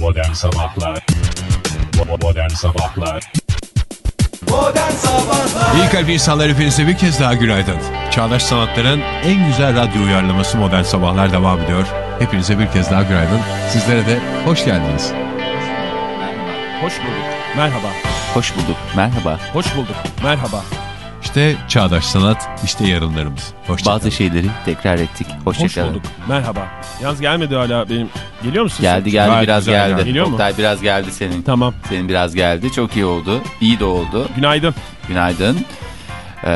Modern Sabahlar Modern Sabahlar Modern Sabahlar İyi kalp insanlar hepinize bir kez daha günaydın. Çağdaş Sanatlar'ın en güzel radyo uyarlaması Modern Sabahlar devam ediyor. Hepinize bir kez daha günaydın. Sizlere de hoş geldiniz. Hoş bulduk. Merhaba. Hoş bulduk. Merhaba. Hoş bulduk. Merhaba. İşte Çağdaş Sanat, işte yarınlarımız. Hoşçakalın. Bazı şeyleri tekrar ettik. Hoş Hoşçakalın. bulduk. Merhaba. Yalnız gelmedi hala benim. Geliyor musun? Geldi geldi Gayet biraz geldi. geldi. Geliyor mu? Oktay biraz geldi senin. Tamam. Senin biraz geldi. Çok iyi oldu. İyi de oldu. Günaydın. Günaydın. Ee,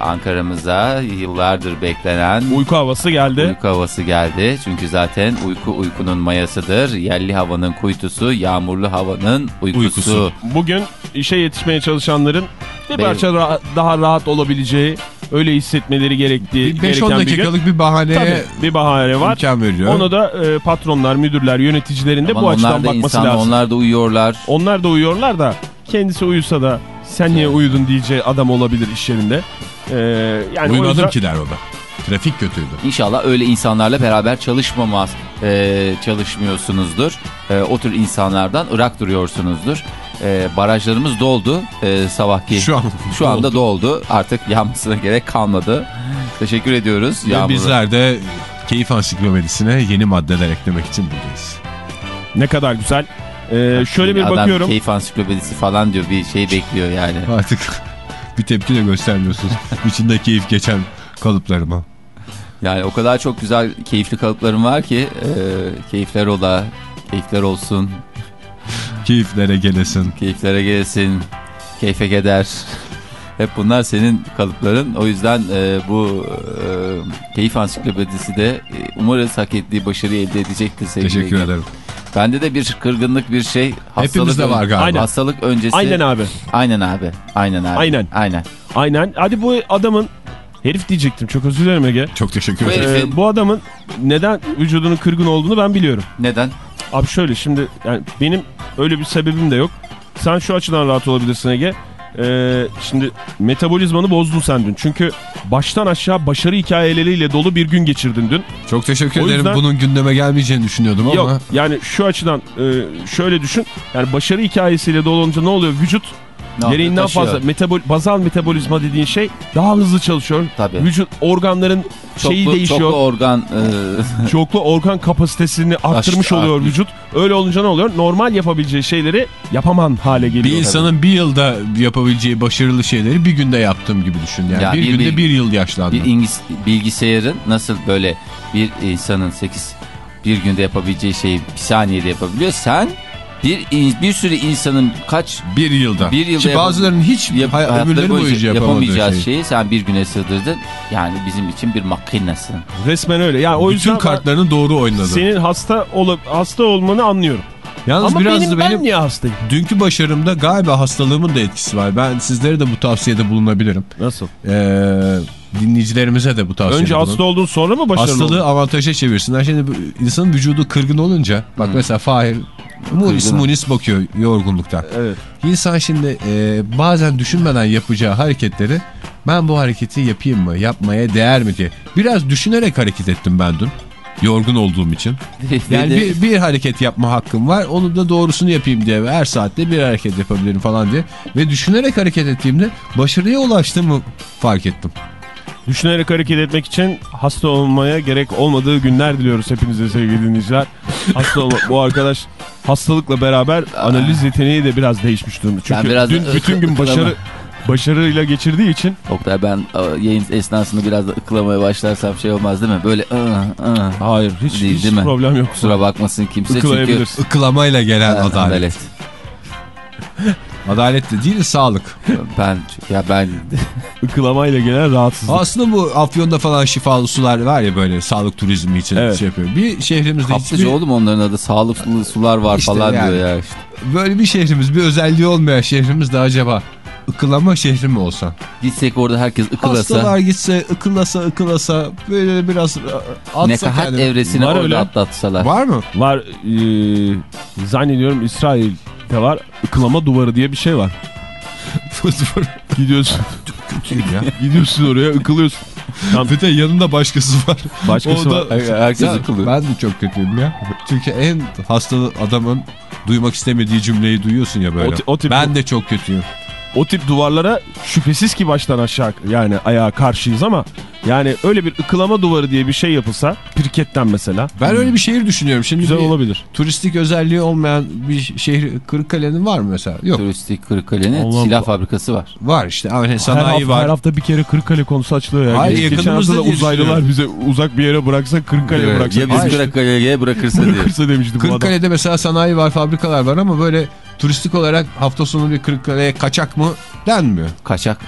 Ankara'mıza yıllardır beklenen Uyku havası geldi. uyku havası geldi. Çünkü zaten uyku uykunun mayasıdır. Yerli havanın kuytusu, yağmurlu havanın uykusu. Uykusu. Bugün işe yetişmeye çalışanların bir Benim- parça ra- daha rahat olabileceği, öyle hissetmeleri gerektiği Bir gereken 5-10 bir gün. dakikalık bir bahaneye Tabii bir bahane var. imkan veriyor. Onu da e, patronlar, müdürler, yöneticilerin de bu açıdan onlar da bakması insan, lazım. onlar da uyuyorlar. Onlar da uyuyorlar da kendisi uyusa da sen niye uyudun diyeceği adam olabilir iş yerinde. Ee, yani o Uyumadım yüzden- ki der o da. Trafik kötüydü. İnşallah öyle insanlarla beraber çalışmamaz, e, çalışmıyorsunuzdur. E, o tür insanlardan ırak duruyorsunuzdur. E, barajlarımız doldu e, sabahki. Şu an Şu anda doldu. Artık yanmasına gerek kalmadı. Teşekkür ediyoruz. Ve Yağmur'a. bizler de Keyif Ansiklopedisine yeni maddeler eklemek için buradayız. Ne kadar güzel. Ee, şöyle bir Adam bakıyorum. keyif ansiklopedisi falan diyor. Bir şey bekliyor yani. Artık bir tepki de göstermiyorsunuz. İçinde keyif geçen kalıplarıma. Yani o kadar çok güzel keyifli kalıplarım var ki. E, keyifler ola, keyifler olsun, Keyiflere gelesin. keyiflere gelsin, keyfe keder. Hep bunlar senin kalıpların. O yüzden e, bu e, keyif ansiklopedisi de e, umarız hak ettiği başarıyı elde edecektir sevgili Teşekkür Ege. ederim. Bende de bir kırgınlık bir şey. Hepimizde var galiba. Aynen. Hastalık öncesi. Aynen abi. Aynen abi. Aynen abi. Aynen. Aynen. Aynen. Hadi bu adamın herif diyecektim. Çok özür dilerim Ege. Çok teşekkür Bu ederim. herif- Ee, bu adamın neden vücudunun kırgın olduğunu ben biliyorum. Neden? Abi şöyle şimdi yani benim öyle bir sebebim de yok. Sen şu açıdan rahat olabilirsin Ege. Ee, şimdi metabolizmanı bozdun sen dün. Çünkü baştan aşağı başarı hikayeleriyle dolu bir gün geçirdin dün. Çok teşekkür O ederim. yüzden- Bunun gündeme gelmeyeceğini düşünüyordum ama. Yok yani şu açıdan e, şöyle düşün. Yani başarı hikayesiyle dolu olunca ne oluyor? Vücut Ne gereğinden fazla metabol bazal metabolizma dediğin şey daha hızlı çalışıyor. Tabii. Vücut organların şeyi Çoklu, değişiyor. çoklu organ e, Çoklu organ kapasitesini arttırmış Aşk- oluyor vücut. Öyle olunca ne oluyor? Normal yapabileceği şeyleri yapaman hale geliyor. Bir insanın bir yılda yapabileceği başarılı şeyleri bir günde yaptığım gibi düşün. Yani Ya bir, bir- günde bir- bir yıl yaşlandım. bir İngiliz bilgisayarın nasıl böyle bir insanın 8 bir günde yapabileceği şeyi bir saniyede yapabiliyor. Sen bir bir sürü insanın kaç Bir yılda. Bir yılda Ki bazılarının hiç yap, ömürleri boyunca yapamadığı yapamayacağız şey. şeyi sen bir güne sığdırdın. Yani bizim için bir makinesin. Resmen öyle. Yani o Bütün kartlarını doğru oynadı. senin hasta olup hasta olmanı anlıyorum. Yalnız Ama biraz benim, da ben benim niye hastayım? dünkü başarımda galiba hastalığımın da etkisi var. Ben sizlere de bu tavsiyede bulunabilirim. Nasıl? Ee, dinleyicilerimize de bu tavsiyede Önce bulun. hasta oldun sonra mı başarılı Hastalığı oldun? avantaja çevirsinler. Şimdi insanın vücudu kırgın olunca bak Hmm. mesela Fahir munis munis bakıyor yorgunluktan. Evet. İnsan şimdi e, bazen düşünmeden yapacağı hareketleri ben bu hareketi yapayım mı yapmaya değer mi diye biraz düşünerek hareket ettim ben dün. Yorgun olduğum için. Yani bir, bir hareket yapma hakkım var. Onu da doğrusunu yapayım diye. Her saatte bir hareket yapabilirim falan diye. Ve düşünerek hareket ettiğimde başarıya ulaştığımı fark ettim. Düşünerek hareket etmek için hasta olmaya gerek olmadığı günler diliyoruz hepinize sevgili dinleyiciler. Hasta olma, bu arkadaş hastalıkla beraber analiz yeteneği de biraz değişmiş durumda. Ben Çünkü biraz dün da bütün gün başarı başarıyla geçirdiği için Oktay ben e, yayın esnasında biraz da ıklamaya başlarsam şey olmaz değil mi? Böyle ıh, ıh. hayır hiç, Değil, hiç değil mi? problem yok. kusura bakmasın kimse çünkü. Ikılamayla gelen Ha, adalet. Adalet de değil sağlık. Ben ya ben Ikılamayla gelen rahatsızlık. Aslında bu Afyon'da falan şifalı sular var ya böyle sağlık turizmi için Evet. şey yapıyor. Bir şehrimizde hiçbir, kaplıca oğlum onların adı sağlıklı sular var İşte falan yani. diyor ya işte. böyle bir şehrimiz bir özelliği olmayan şehrimizde acaba ıkılama şehri mi olsa? Gitsek orada herkes ıkılasa. Hastalar gitse ıkılasa ıkılasa böyle biraz e, atsa Nekahat kendini. evresini Var orada öyle. atlatsalar. Var mı? Var e, zannediyorum İsrail'de var ıkılama duvarı diye bir şey var. Gidiyorsun Kötüyüm ya. gidiyorsun oraya ıkılıyorsun. Bir de yanında başkası var. Başkası O var. Herkes Ya, akıllı. ben de çok kötüyüm ya. Çünkü en hasta adamın duymak istemediği cümleyi duyuyorsun ya böyle. O o tip- ben de çok kötüyüm. O tip duvarlara şüphesiz ki baştan aşağı yani ayağa karşıyız ama yani öyle bir ıkılama duvarı diye bir şey yapılsa pirketten mesela Ben öyle bir şehir düşünüyorum. Şimdi güzel olabilir. turistik özelliği olmayan bir şehir Kırıkkale'nin var mı mesela? Yok. Turistik Kırıkkale'nin Allah'ım silah fabrikası var. Var işte. Hani Her sanayi hafta, var. her hafta bir kere Kırıkkale konusu açılıyor ya. Hayır, yakınımızda da uzaylılar bize uzak bir yere bıraksa Kırıkkale'ye bıraksa. Ya biz Hayır. Kırıkkale'ye bırakırsa. Bırakırsa demişti bu adam. Kırıkkale'de mesela sanayi var, fabrikalar var ama böyle turistik olarak hafta sonu bir Kırıkkale'ye kaçak mı denmiyor. Kaçak.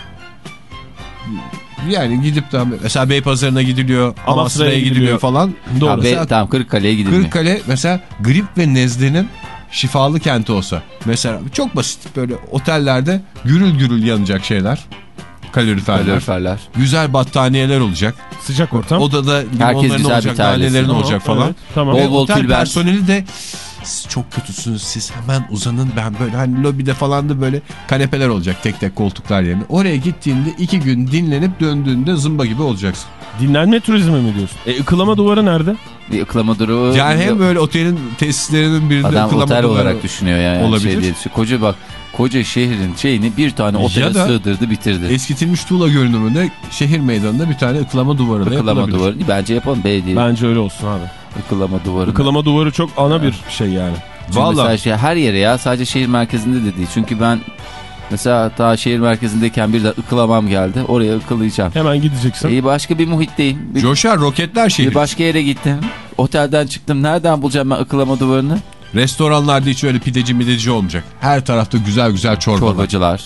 Yani gidip de mesela Beypazarı'na gidiliyor, Amasra'ya gidiliyor, gidiliyor. falan. Doğru. Tamam, Mesela tamam Kırıkkale'ye gidilmiyor. Kırıkkale mesela grip ve nezlenin şifalı kenti olsa. Mesela çok basit böyle otellerde gürül gürül yanacak şeyler. Kaloriferler. Kaloriferler. Güzel battaniyeler olacak. Sıcak ortam. Odada Herkes limonların güzel bir olacak, Tamam, olacak falan. evet, tamam. Bol bol otel tülbent. personeli de siz çok kötüsünüz siz hemen uzanın ben böyle hani lobide falan da böyle kanepeler olacak tek tek koltuklar yerine. Oraya gittiğinde iki gün dinlenip döndüğünde zımba gibi olacaksın. Dinlenme turizmi mi diyorsun? E ıkılama duvarı nerede? Bir ıklama durumu. Yani hem böyle otelin tesislerinin birinde Adam ıkılama otel duvarı- olarak düşünüyor yani. olabilir. Şey diye. Koca bak koca şehrin şeyini bir tane otele sığdırdı bitirdi. Eskitilmiş tuğla görünümünde şehir meydanında bir tane ıklama duvarı da Ikılama yapılabilir. duvarı. Bence yapalım belediye. Bence öyle olsun abi. Ikılama duvarı. Ikılama duvarı çok ana bir şey yani. Çünkü Vallahi. mesela şey, her yere ya sadece şehir merkezinde de değil. Çünkü ben mesela daha şehir merkezindeyken bir de ıkılamam geldi. Oraya ıkılayacağım. Hemen gideceksin. İyi başka bir muhitteyim. Bir, Coşar roketler şehir. bir başka yere gittim. Otelden çıktım. Nereden bulacağım ben ıkılama duvarını? Restoranlarda hiç öyle pideci mideci olmayacak. Her tarafta güzel güzel çorbalar. Çorbacılar.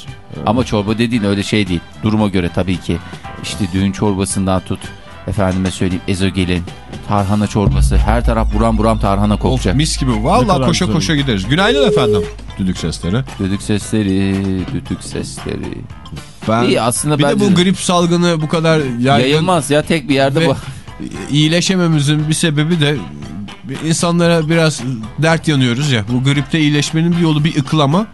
Ama çorba dediğin öyle şey değil. Duruma göre tabii ki. İşte düğün çorbasından tut. Efendime söyleyeyim ezogelin, tarhana çorbası. Her taraf buram buram tarhana Of kokacak. mis gibi. Kadar koşa koşa gideriz. Günaydın efendim. Düdük sesleri. Düdük sesleri, düdük sesleri. Ben, İyi aslında bir de bence bu grip salgını bu kadar yaygın yayılmaz ya tek bir yerde bu. iyileşememizin bir sebebi de insanlara biraz dert yanıyoruz ya. Bu gripte iyileşmenin bir yolu bir ıklama.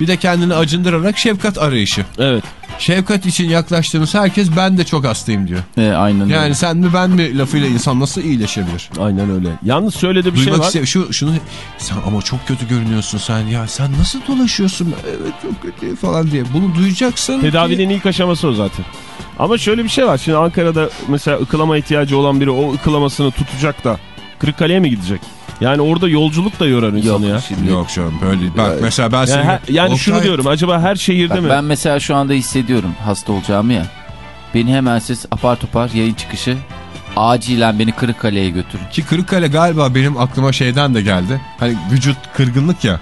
Bir de kendini acındırarak şefkat arayışı. Evet. Şefkat için yaklaştığımız herkes ben de çok hastayım diyor. E, aynen öyle. Yani sen mi ben mi lafıyla insan nasıl iyileşebilir? Aynen öyle. Yalnız şöyle de bir Duymak şey var. iste- şu şunu sen ama çok kötü görünüyorsun sen ya sen nasıl dolaşıyorsun evet çok kötü falan diye bunu duyacaksın. Tedavinin ilk aşaması o zaten. Ama şöyle bir şey var. Şimdi Ankara'da mesela ıkılama ihtiyacı olan biri o ıkılamasını tutacak da Kırıkkale'ye mi gidecek? Yani orada yolculuk da yorar insanı Yok ya. şimdi. Yok canım böyle. Bak mesela ben Yani, seni... her- yani şunu Oktay- diyorum acaba her şehirde Bak, mi? ben mesela şu anda hissediyorum hasta olacağımı ya. Beni hemen siz apar topar yayın çıkışı acilen beni Kırıkkale'ye götürün. Ki Kırıkkale galiba benim aklıma şeyden de geldi. Hani vücut kırgınlık ya.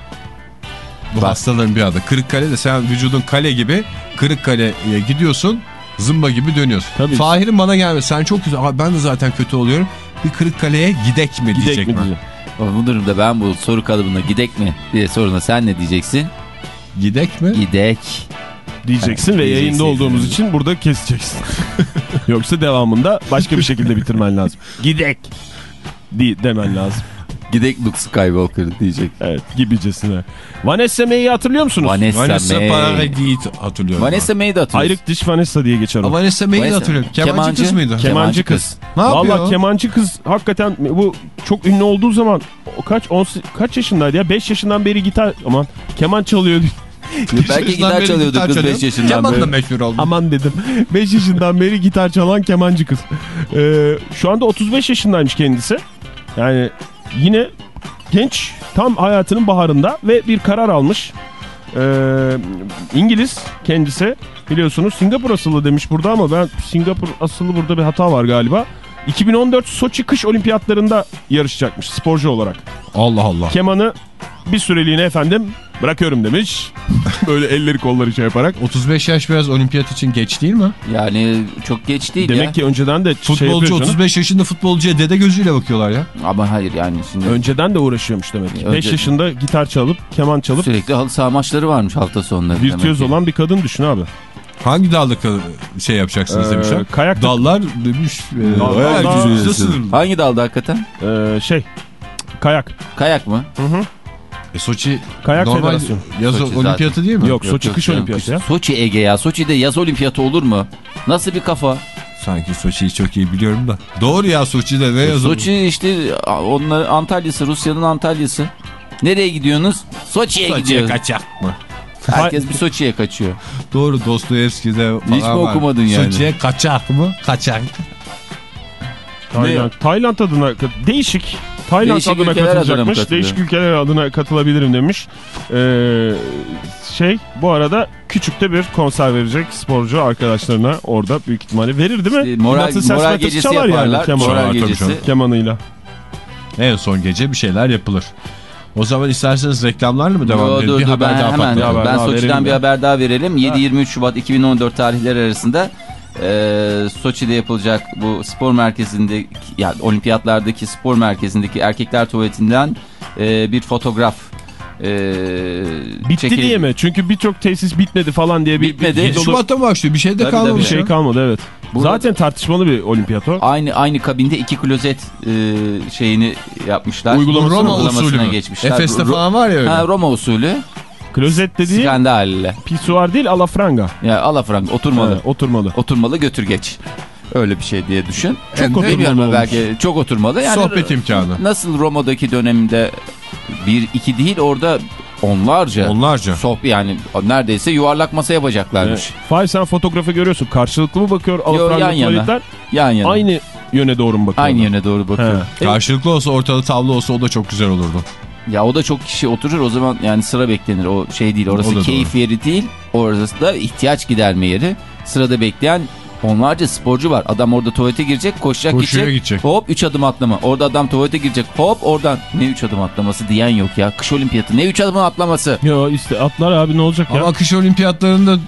Bu Bak. hastaların bir adı. Kırıkkale'de sen vücudun kale gibi Kırıkkale'ye gidiyorsun. Zımba gibi dönüyorsun. Tabii. Fahir'in bana gelmesi. Sen çok. Abi ben de zaten kötü oluyorum. Bir Kırıkkale'ye gidek mi Gidek diyecek mi mi? diyeceğim. Bu durumda ben bu soru kalıbına gidek mi diye soruna sen ne diyeceksin? Gidek mi? Gidek. Diyeceksin ve Diyeceksin. yayında olduğumuz için burada keseceksin. Yoksa devamında başka bir şekilde bitirmen lazım. Gidek. Di demen lazım. Gidek Luke Skywalker diyecek. Evet gibicesine. Vanessa May'i hatırlıyor musunuz? Vanessa, Vanessa May. Paradis hatırlıyorum. Vanessa May'i de hatırlıyorsun. Ayrık diş Vanessa diye geçer o. Vanessa May'i de hatırlıyorum. Kemancı, Kemancı- kız mıydı? Ke- Kemancı kız. ne yapıyor? Valla kemancı kız hakikaten bu çok ünlü olduğu zaman o kaç on, kaç yaşındaydı ya 5 yaşından beri gitar aman keman çalıyor Belki yaşından gitar beri çalıyordu gitar kız çalıyor. 5 yaşından Kemanla beri. meşhur oldu. aman dedim 5 yaşından beri gitar çalan kemancı kız Ee, şu anda 35 yaşındaymış kendisi yani yine genç tam hayatının baharında ve bir karar almış Ee, İngiliz kendisi. Biliyorsunuz Singapur asıllı demiş burada ama ben Singapur asıllı burada bir hata var galiba 2014 Soçi kış olimpiyatlarında yarışacakmış sporcu olarak. Allah Allah. Kemanı bir süreliğine efendim bırakıyorum demiş. Böyle elleri kolları şey yaparak. 35 yaş biraz olimpiyat için geç değil mi? Yani çok geç değil Demek ya. ki önceden de şey Futbolcu canım. 35 yaşında futbolcuya dede gözüyle bakıyorlar ya. Ama hayır yani şimdi Önceden de uğraşıyormuş demek ki. 5 Önce- yaşında gitar çalıp keman çalıp sürekli halı saha maçları varmış hafta sonları. virtüöz olan bir kadın düşün abi. Hangi dalda şey yapacaksınız Ee, demişler. kayak Dallar demiş. e, Dal- bayağı dal-. Hangi dalda hakikaten? Ee, şey kayak. Kayak mı? Hı hı. E, Soçi Kayak normal federasyonu. yaz Soçi olimpiyatı değil mi? Yok, Soçi kış canım, olimpiyatı ya. Soçi Ege ya. Soçi'de yaz olimpiyatı olur mu? Nasıl bir kafa? Sanki Soçi'yi çok iyi biliyorum da. Doğru ya Soçi'de ne yazılmış? Soçi işte onların Antalya'sı, Rusya'nın Antalya'sı. Nereye gidiyorsunuz? Soçi'ye Soçi'ye gidiyoruz. kaçak mı? Herkes bir Soçi'ye kaçıyor. Doğru Dostoyevski'de Hiç mi var. okumadın yani? Soçi'ye kaçak mı? Kaçak. Tayland, Tayland adına değişik. Tayland Değişik adına adına katılacakmış. katılıyor? değişik ülkeler adına katılabilirim demiş. Ee, şey bu arada küçükte bir konser verecek sporcu arkadaşlarına orada büyük ihtimalle verir değil mi? İşte moral, Natı Ses moral gecesi yaparlar. keman- moral gecesi. kemanıyla. En son gece bir şeyler yapılır. O zaman isterseniz reklamlarla mı devam edelim? bir dur, haber ben daha hemen, patlatalım. haber ben daha Soçi'den bir ya. haber daha verelim. 7-23 Şubat 2014 tarihleri arasında e, Soçi'de yapılacak bu spor merkezinde yani olimpiyatlardaki spor merkezindeki erkekler tuvaletinden e, bir fotoğraf e, Bitti çekildi. diye mi? Çünkü birçok tesis bitmedi falan diye bir, Bitmedi. bir, dolu- Şubat'ta mı başlıyor? Bir şey de Tabii, tabii. bir şey kalmadı evet. Burada- Zaten tartışmalı bir olimpiyat o. Aynı aynı kabinde iki klozet e, şeyini yapmışlar. Uygulamasını- Roma usulü mü? geçmişler. Efes'te Ro- falan var ya öyle. Ha, Roma usulü. Klozet dediği Skandal. pisuar değil alafranga. Ya alafranga oturmalı. Evet, oturmalı. Oturmalı götür geç. Öyle bir şey diye düşün. Çok Bilmiyorum oturmalı belki çok oturmalı. Yani Sohbet imkanı. Nasıl Roma'daki dönemde bir iki değil orada onlarca. Onlarca. Sohbet yani neredeyse yuvarlak masa yapacaklarmış. Evet. Fahir sen fotoğrafı görüyorsun. Karşılıklı mı bakıyor alafranga yan yana. Yan yana. Aynı, Aynı yöne doğru mu bakıyor? yöne doğru bakıyor. He. Karşılıklı olsa ortada tablo olsa o da çok güzel olurdu. Ya o da çok kişi oturur o zaman yani sıra beklenir. O şey değil orası keyif yeri değil. Orası da ihtiyaç giderme yeri. Sırada bekleyen onlarca sporcu var. Adam orada tuvalete girecek koşacak Koşuya gidecek. gidecek. Hop 3 adım atlama. Orada adam tuvalete girecek. Hop oradan. Ne 3 adım atlaması diyen yok ya. Kış olimpiyatı ne 3 adım atlaması. Yo işte atlar abi ne olacak ya? Ama kış olimpiyatlarında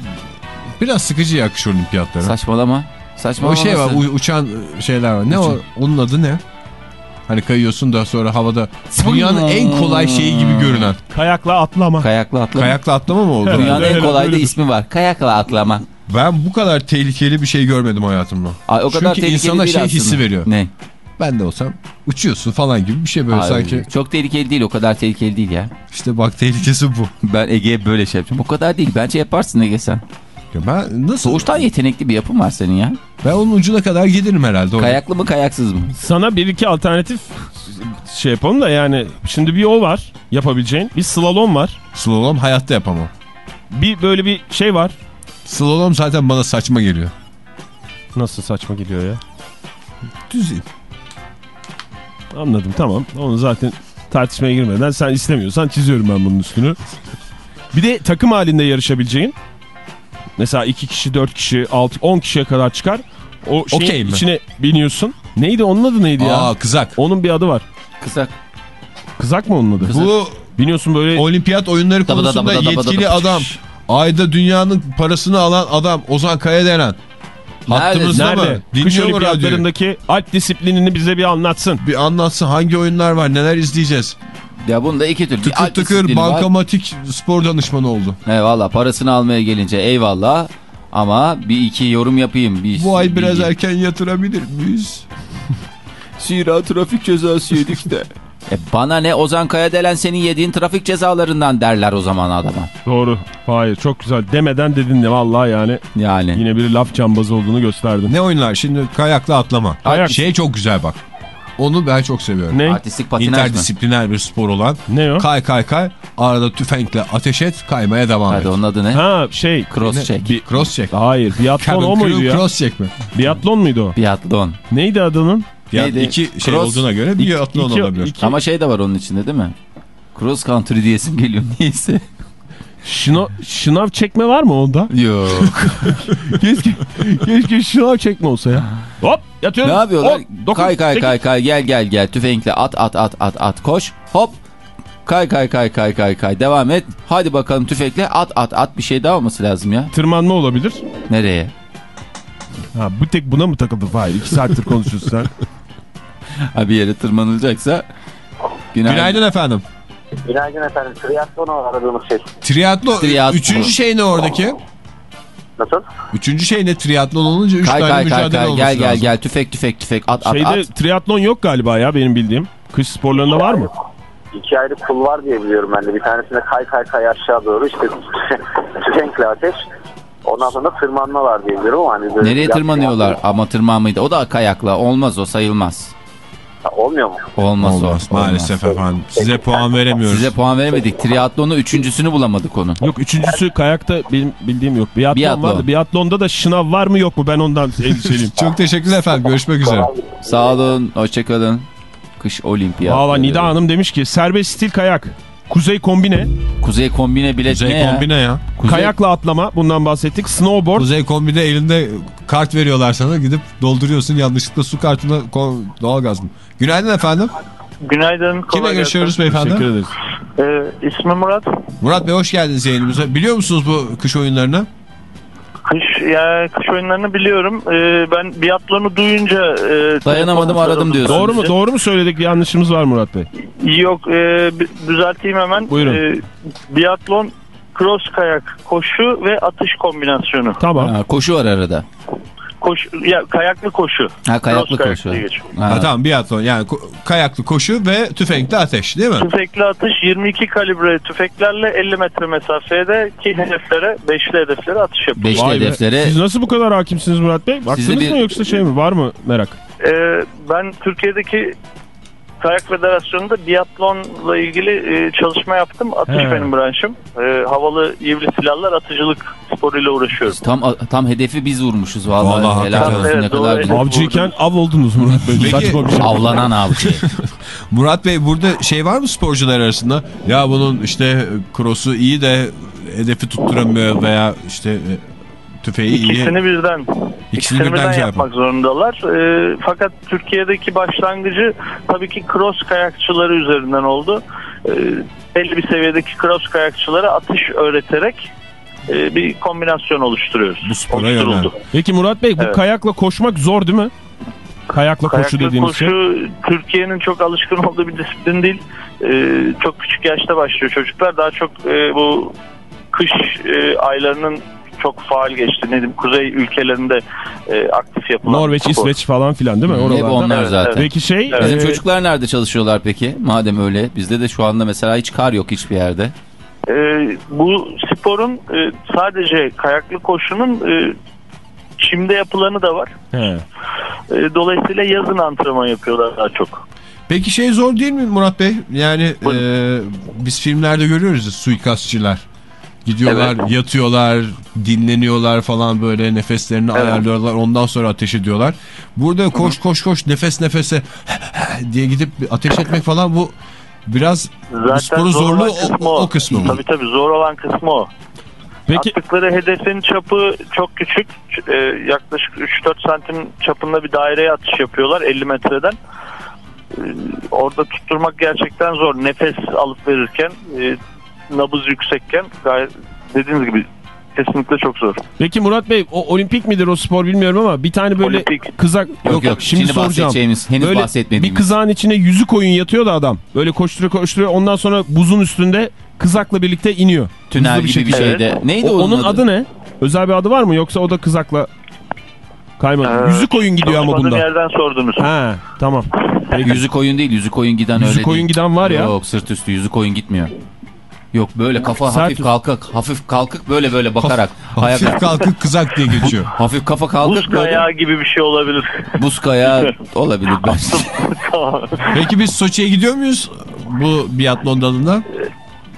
biraz sıkıcı ya kış olimpiyatları. Saçmalama. o Saçmalama. şey var uçan şeyler var. Ne o? Onun adı ne? Hani kayıyorsun da sonra havada dünyanın en kolay şeyi gibi görünen. Kayakla atlama. Kayakla atlama. Kayakla atlama mı oldu? Dünyanın en kolay da ismi var. Kayakla atlama. Ben bu kadar tehlikeli bir şey görmedim hayatımda. Ay, o kadar Çünkü tehlikeli insana şey aslında. hissi veriyor. Ne? Ben de olsam uçuyorsun falan gibi bir şey böyle Ay, sanki. Çok tehlikeli değil o kadar tehlikeli değil ya. İşte bak tehlikesi bu. Ben Ege'ye böyle şey yapacağım. O kadar değil. Bence yaparsın Ege sen. Ya ben nasıl? Doğuştan yetenekli bir yapın var senin ya. Ben onun ucuna kadar giderim herhalde. orada. Kayaklı mı kayaksız mı? Sana bir iki alternatif şey yapalım da yani şimdi bir o var yapabileceğin. Bir slalom var. Slalom hayatta yapamam. Bir böyle bir şey var. Slalom zaten bana saçma geliyor. Nasıl saçma gidiyor ya? Düzeyim. Anladım tamam. Onu zaten tartışmaya girmeden sen istemiyorsan çiziyorum ben bunun üstünü. Bir de takım halinde yarışabileceğin. Mesela 2 kişi, 4 kişi, 6, 10 kişiye kadar çıkar. O şeyin Okey mi? içine biniyorsun. Neydi onun adı neydi ya? Aa kızak. Onun bir adı var. Kısa. Kızak mı onun adı? Kızak. Bu Biniyorsun böyle olimpiyat oyunları konusunda dabada dabada yetkili dabada. adam. Ayda dünyanın parasını alan adam Ozan Kaya denen. Hattımızda mı? nerede? Kış Dinliyor radyoyu? olimpiyatlarındaki alp disiplinini bize bir anlatsın. Bir anlatsın hangi oyunlar var neler izleyeceğiz. Ya bunda iki tür. Bir Tıkır alt tıkır disiplini var. bankamatik spor danışmanı oldu. Eyvallah parasını almaya gelince eyvallah. Ama bir iki yorum yapayım. Bir, Bu ay biraz bilgi. erken yatırabilir miyiz? Zira trafik cezası yedik de. E bana ne Ozan Kaya delen senin yediğin trafik cezalarından derler o zaman adama. Doğru. Hayır çok güzel. Demeden dedin de vallahi yani Yani. yine bir laf cambazı olduğunu gösterdin. Ne oyunlar? Şimdi kayakla atlama. Kayak. Şey çok güzel bak. Onu ben çok seviyorum. Ne? Artistik patinaj? İnterdisipliner bir spor olan. Ne o? Kay kay kay. Arada tüfekle ateş et. Kaymaya devam Hadi et. onun adı ne? Ha şey. Cross Ne? check. Bir cross check. Hayır biatlon o muydu ya? cross check mi? Biatlon muydu o? Biatlon. Neydi adının? Ya Neydi? iki şey Cross- olduğuna göre bir atlon İki- olabilir. iki- Ama şey de var onun içinde değil mi? Cross country diyesim geliyor neyse. Şınav, şınav çekme var mı onda? Yok. keşke, keşke şınav çekme olsa ya. Hop ne yatıyorum. yapıyorlar? Hop, kay kay kay kay gel gel gel tüfekle at at at at at koş hop. Kay kay kay kay kay kay devam et. Hadi bakalım tüfekle at at at bir şey daha olması lazım ya. Tırmanma olabilir. Nereye? Ha, bu tek buna mı takıldı Fahir? İki saattir konuşuyorsun sen. Ha bir yere tırmanılacaksa. Günaydın. Günaydın efendim. Günaydın efendim. Triatlon aradığımız şey. Triatlo. Triatlon. Üçüncü şey ne oradaki? Nasıl? Üçüncü şey ne? Triatlon olunca üç Kay tane kay kay mücadele kay olması gel gel lazım. gel tüfek tüfek tüfek at at Şeyde at. triatlon yok galiba ya benim bildiğim. Kış sporlarında var mı? İki ayrı kul var diye biliyorum ben de. Bir tanesinde kay kay kay aşağı doğru işte tüfekle ateş. Ondan sonra tırmanma var diye biliyorum hani Nereye tırmanıyorlar? Ama tırmanmaydı. O da kayakla. Olmaz o sayılmaz. Olmuyor mu? Olmaz, Olmaz maalesef efendim. Size puan veremiyoruz. Size puan veremedik. Triatlonu üçüncüsünü bulamadık onu. Yok üçüncüsü kayakta benim bildiğim yok. Biatlon, Biatlon. vardı. Biatlonda da şınav var mı yok mu ben ondan endişeliyim. Çok teşekkürler efendim. Görüşmek üzere. Sağ olun. Hoşçakalın. Kış olimpiyat. Valla Nida Hanım demiş ki serbest stil kayak. Kuzey kombine, Kuzey kombine bilet Kuzey ne ya? kombine ya. Kuzey- kayakla atlama bundan bahsettik. Snowboard, Kuzey kombine elinde kart veriyorlar sana. Gidip dolduruyorsun. Yanlışlıkla su kartına doğalgaz mı? Günaydın efendim. Günaydın. Kimle gelsin. görüşüyoruz beyefendi? teşekkür ederiz. Ee, ismim Murat. Murat Bey hoş geldiniz yayınımıza. Biliyor musunuz bu kış oyunlarını? Kış, ya, kış oyunlarını biliyorum. Ee, ben biatlonu duyunca... E, Dayanamadım, aradım diyorsun. Doğru mu? Doğru mu söyledik? Bir yanlışımız var Murat Bey. Yok e, düzelteyim hemen. Buyurun. Ee, biatlon, cross kayak, koşu ve atış kombinasyonu. Tamam. Ha, koşu var arada. Koş, ya, kayaklı koşu. Ha kayaklı Cross koşu. Ha. Ha, tamam biatlon yani kayaklı koşu ve tüfekli ateş değil mi? Tüfekli atış 22 kalibre tüfeklerle 50 metre mesafede ki hedeflere, beşli hedeflere atış yapıyor. Beşli Vay be. hedeflere Siz nasıl bu kadar hakimsiniz Murat Bey? Baktınız bir- mı yoksa şey mi? Var mı merak? Ee, ben Türkiye'deki Kayak Federasyonu'nda biatlonla ilgili e, çalışma yaptım. Atış He. benim branşım. E, havalı ivli silahlar atıcılık sporuyla uğraşıyorum. tam tam hedefi biz vurmuşuz vallahi. Vallahi Helal olsun ne Evet, kadar doğru. güzel. Avcıyken av oldunuz Murat Bey. Peki- Saçma bir şey. Avlanan avcı. Murat Bey burada şey var mı sporcular arasında? Ya bunun işte cross'u iyi de hedefi tutturamıyor veya işte e, tüfeği iyi. İkisini birden. İkisini İkisini birden birden şey yapmak zorundalar. E, fakat Türkiye'deki başlangıcı tabii ki cross kayakçıları üzerinden oldu. E, belli bir seviyedeki cross kayakçılara atış öğreterek e, bir kombinasyon oluşturuyoruz. Bu spora Oluşturuldu. yönel. Peki Murat Bey bu Evet. kayakla koşmak zor değil mi? Kayakla koşu Kayaklı dediğiniz koşu şey. Türkiye'nin çok alışkın olduğu bir disiplin değil. Ee, çok küçük yaşta başlıyor çocuklar. Daha çok e, bu kış e, aylarının çok faal geçti. Ne diyeyim, kuzey ülkelerinde e, aktif yapılan Norveç, spor. İsveç falan filan değil mi? Hep Oralarda. onlar Evet, zaten. Peki şey Bizim e, çocuklar nerede çalışıyorlar peki? Madem öyle. Bizde de şu anda mesela hiç kar yok hiçbir yerde. Ee, bu sporun e, sadece kayaklı koşunun e, çimde yapılanı da var. he. E, dolayısıyla yazın antrenman yapıyorlar daha çok. Peki şey zor değil mi Murat Bey? Yani e, biz filmlerde görüyoruz ya, suikastçılar. Gidiyorlar, yatıyorlar, dinleniyorlar falan böyle nefeslerini Evet. ayarlıyorlar. Ondan sonra ateş ediyorlar. Burada koş koş koş nefes nefese diye gidip ateş etmek falan bu biraz bu sporun zor zorluğu olan o, kısmı o, o kısmı mı? Tabii tabii zor olan kısmı o. Peki Attıkları hedefin çapı çok küçük. Ee, yaklaşık 3-4 santim çapında bir daireye atış yapıyorlar 50 metreden. Ee, orada tutturmak gerçekten zor. Nefes alıp verirken, e, nabız yüksekken gayet dediğiniz gibi kesinlikle çok zor. Peki Murat Bey o olimpik midir o spor bilmiyorum ama bir tane böyle Olimpik. kızak Yok yok şimdi, şimdi, soracağım. bahsedeceğimiz henüz Böyle bahsetmediğimiz. bir kızağın içine yüzük oyun yatıyor da adam. Böyle koşturuyor koşturuyor ondan sonra buzun üstünde kızakla birlikte iniyor. Tünel Hızlı gibi bir şekilde. şeyde. Neydi O- onun, onun adı ne? Özel bir adı var mı yoksa o da kızakla kaymadı? Ee, yüzük oyun gidiyor ama bunda. yerden sordunuz. Ha tamam. Yüzük oyun değil yüzük oyun giden öyle Yüzük oyun değil. giden var ya. Yok sırt üstü yüzük oyun gitmiyor. Yok böyle kafa Sert hafif kalkık hafif kalkık böyle böyle bakarak. Hafif Ayak- kalkıp kızak diye geçiyor. hafif kafa Buz kalkık böyle. kayağı gibi bir şey olabilir. Buz kayağı olabilir. Tamam. Peki biz Soçi'ye gidiyor muyuz bu biatlon dalında?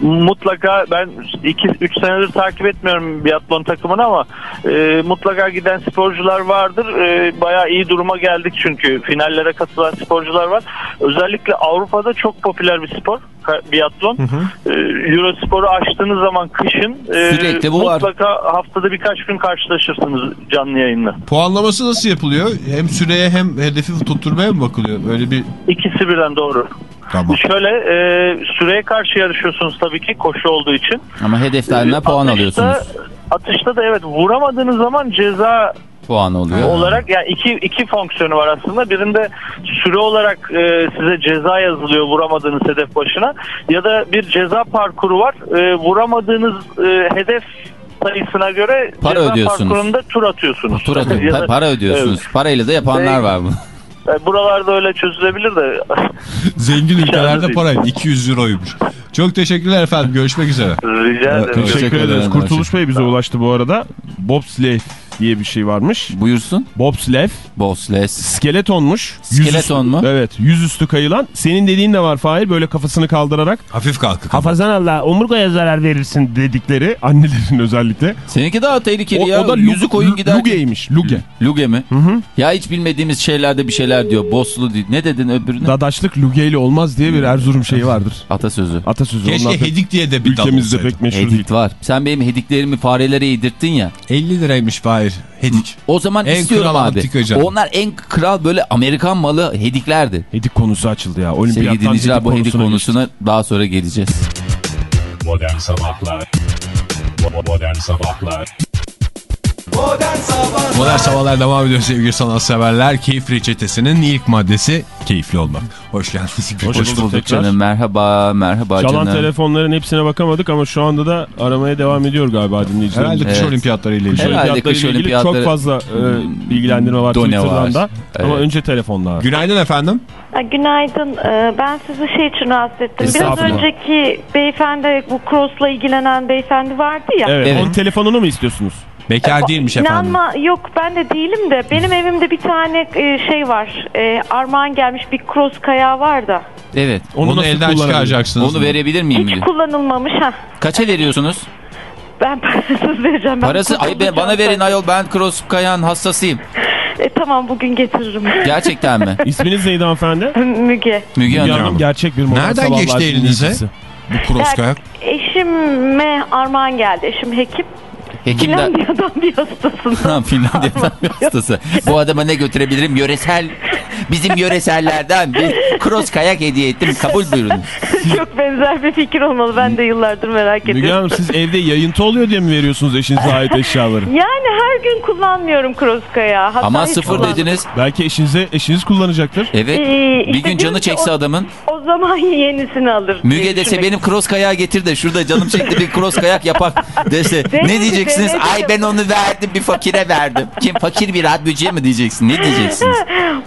Mutlaka ben 2-3 senedir takip etmiyorum biatlon takımını ama e, mutlaka giden sporcular vardır. E, bayağı iyi duruma geldik çünkü finallere katılan sporcular var. Özellikle Avrupa'da çok popüler bir spor biatlon. E, Eurospor'u açtığınız zaman kışın e, Sürekli bu var. mutlaka haftada birkaç gün karşılaşırsınız canlı yayınla. Puanlaması nasıl yapılıyor? Hem süreye hem hedefi tutturmaya mı bakılıyor? Öyle bir İkisi birden doğru. tamam. Şöyle e, süreye karşı yarışıyorsunuz tabii ki koşu olduğu için. Ama hedeflerinden puan Atışta- alıyorsunuz. Atışta da evet vuramadığınız zaman ceza Puan oluyor. olarak yani iki iki fonksiyonu var aslında. Birinde süre olarak e, size ceza yazılıyor vuramadığınız hedef başına ya da bir ceza parkuru var. E, vuramadığınız e, hedef sayısına göre Para ceza ödüyorsunuz. parkurunda tur atıyorsunuz. Tur atıyor. Da- para ödüyorsunuz. Parayla da yapanlar var bu. E, buralarda öyle çözülebilir de. Zengin ülkelerde para 200 euroymuş. Çok teşekkürler efendim. Görüşmek üzere. Rica ederim. Teşekkür Teşekkür ederiz. Kurtuluş Bey bize ulaştı bu arada. Bobsleigh diye bir şey varmış. Buyursun. Bobsleigh. Bosles. Skeletonmuş. Skeleton mu? Evet. Yüzüstü kayılan. Senin dediğin de var Fahir. Böyle kafasını kaldırarak. Hafif kalkık. Hafazan Allah omurgaya zarar verirsin dedikleri annelerin özellikle. Seninki daha tehlikeli O, ya. o da Yüzü koyun giderken. Luge'ymiş. Luge. Luge mi? hı. Ya hiç bilmediğimiz şeylerde bir şeyler diyor. Boslu değil. Ne dedin öbürüne? Dadaşlık Luge'yle olmaz diye bir Erzurum şeyi vardır. Atasözü. Atasözü. Keşke hedik diye de bir dal ülkemizde pek meşhur değil. Hedik var. Sen benim hediklerimi farelere yedirttin ya. 50 liraymış Fahir. Hedik. O zaman En istiyorum kral abi. Onlar en kral böyle Amerikan malı hediklerdi. Hedik konusu açıldı ya. Sevgili Olimpiyattan dinleyiciler bu hedik konusuna konusuna daha sonra geleceğiz. Modern Sabahlar Modern Sabahlar Modern Sabahlar Modern Sabahlar devam ediyor sevgili sanatseverler. Keyif reçetesinin ilk maddesi keyifli olmak. Hoş geldiniz. Hoş Hoş bulduk tekrar. canım. Merhaba, merhaba Çalan canım. telefonların hepsine bakamadık ama şu anda da aramaya devam ediyor galiba dinleyicilerimiz. Herhalde kış Evet. olimpiyatları ile ilgili. Herhalde kış olimpiyatları- çok fazla e, bilgilendirme var Done Twitter'dan var. da. Ama Evet. önce telefonlar. Günaydın efendim. Günaydın. Ee, Ben sizi şey için rahatsız ettim. Biraz önceki beyefendi bu cross'la ilgilenen beyefendi vardı ya. Evet, Evet. onun telefonunu mu istiyorsunuz? Bekar değilmiş efendim. İnanma yok ben de değilim de benim evimde bir tane e, şey var. E, armağan gelmiş bir cross kayağı var da. Evet. Onu, nasıl elden çıkaracaksınız. Onu verebilir miyim? Hiç müdür? kullanılmamış ha. Kaça veriyorsunuz? Ben parasız vereceğim. Ben Parası ay be, bana verin ayol ben cross kayan hassasıyım. E, tamam bugün getiririm. Gerçekten mi? İsminiz neydi hanımefendi? Müge. Müge Müge Hanım. Hanım gerçek bir Nereden geçti elinize? Bu cross kayak. Eşime armağan geldi. Eşim hekim. Hekimden... Finlandiya'dan bir hastasından. Ha, Finlandiya'dan bir hastası. Bu adama ne götürebilirim? Yöresel, bizim yöresellerden bir cross kayak hediye ettim. Kabul buyurunuz. Çok benzer bir fikir olmalı. Ben de yıllardır merak ediyorum. Müge Hanım siz evde yayıntı oluyor diye mi veriyorsunuz eşinize ait eşyaları? Yani her gün kullanmıyorum cross kayağı. Hatta Ama sıfır dediniz. Belki eşinize eşiniz kullanacaktır. Evet. Ee, Bir işte gün canı çekse o- adamın. O zaman yenisini alır. Müge dese benim cross kayağı getir de şurada canım çekti bir cross kayak yapak dese. ne diyeceksiniz? denedim. Ay ben onu verdim bir fakire verdim. Kim fakir bir radyocuya mı diyeceksin? Ne diyeceksiniz?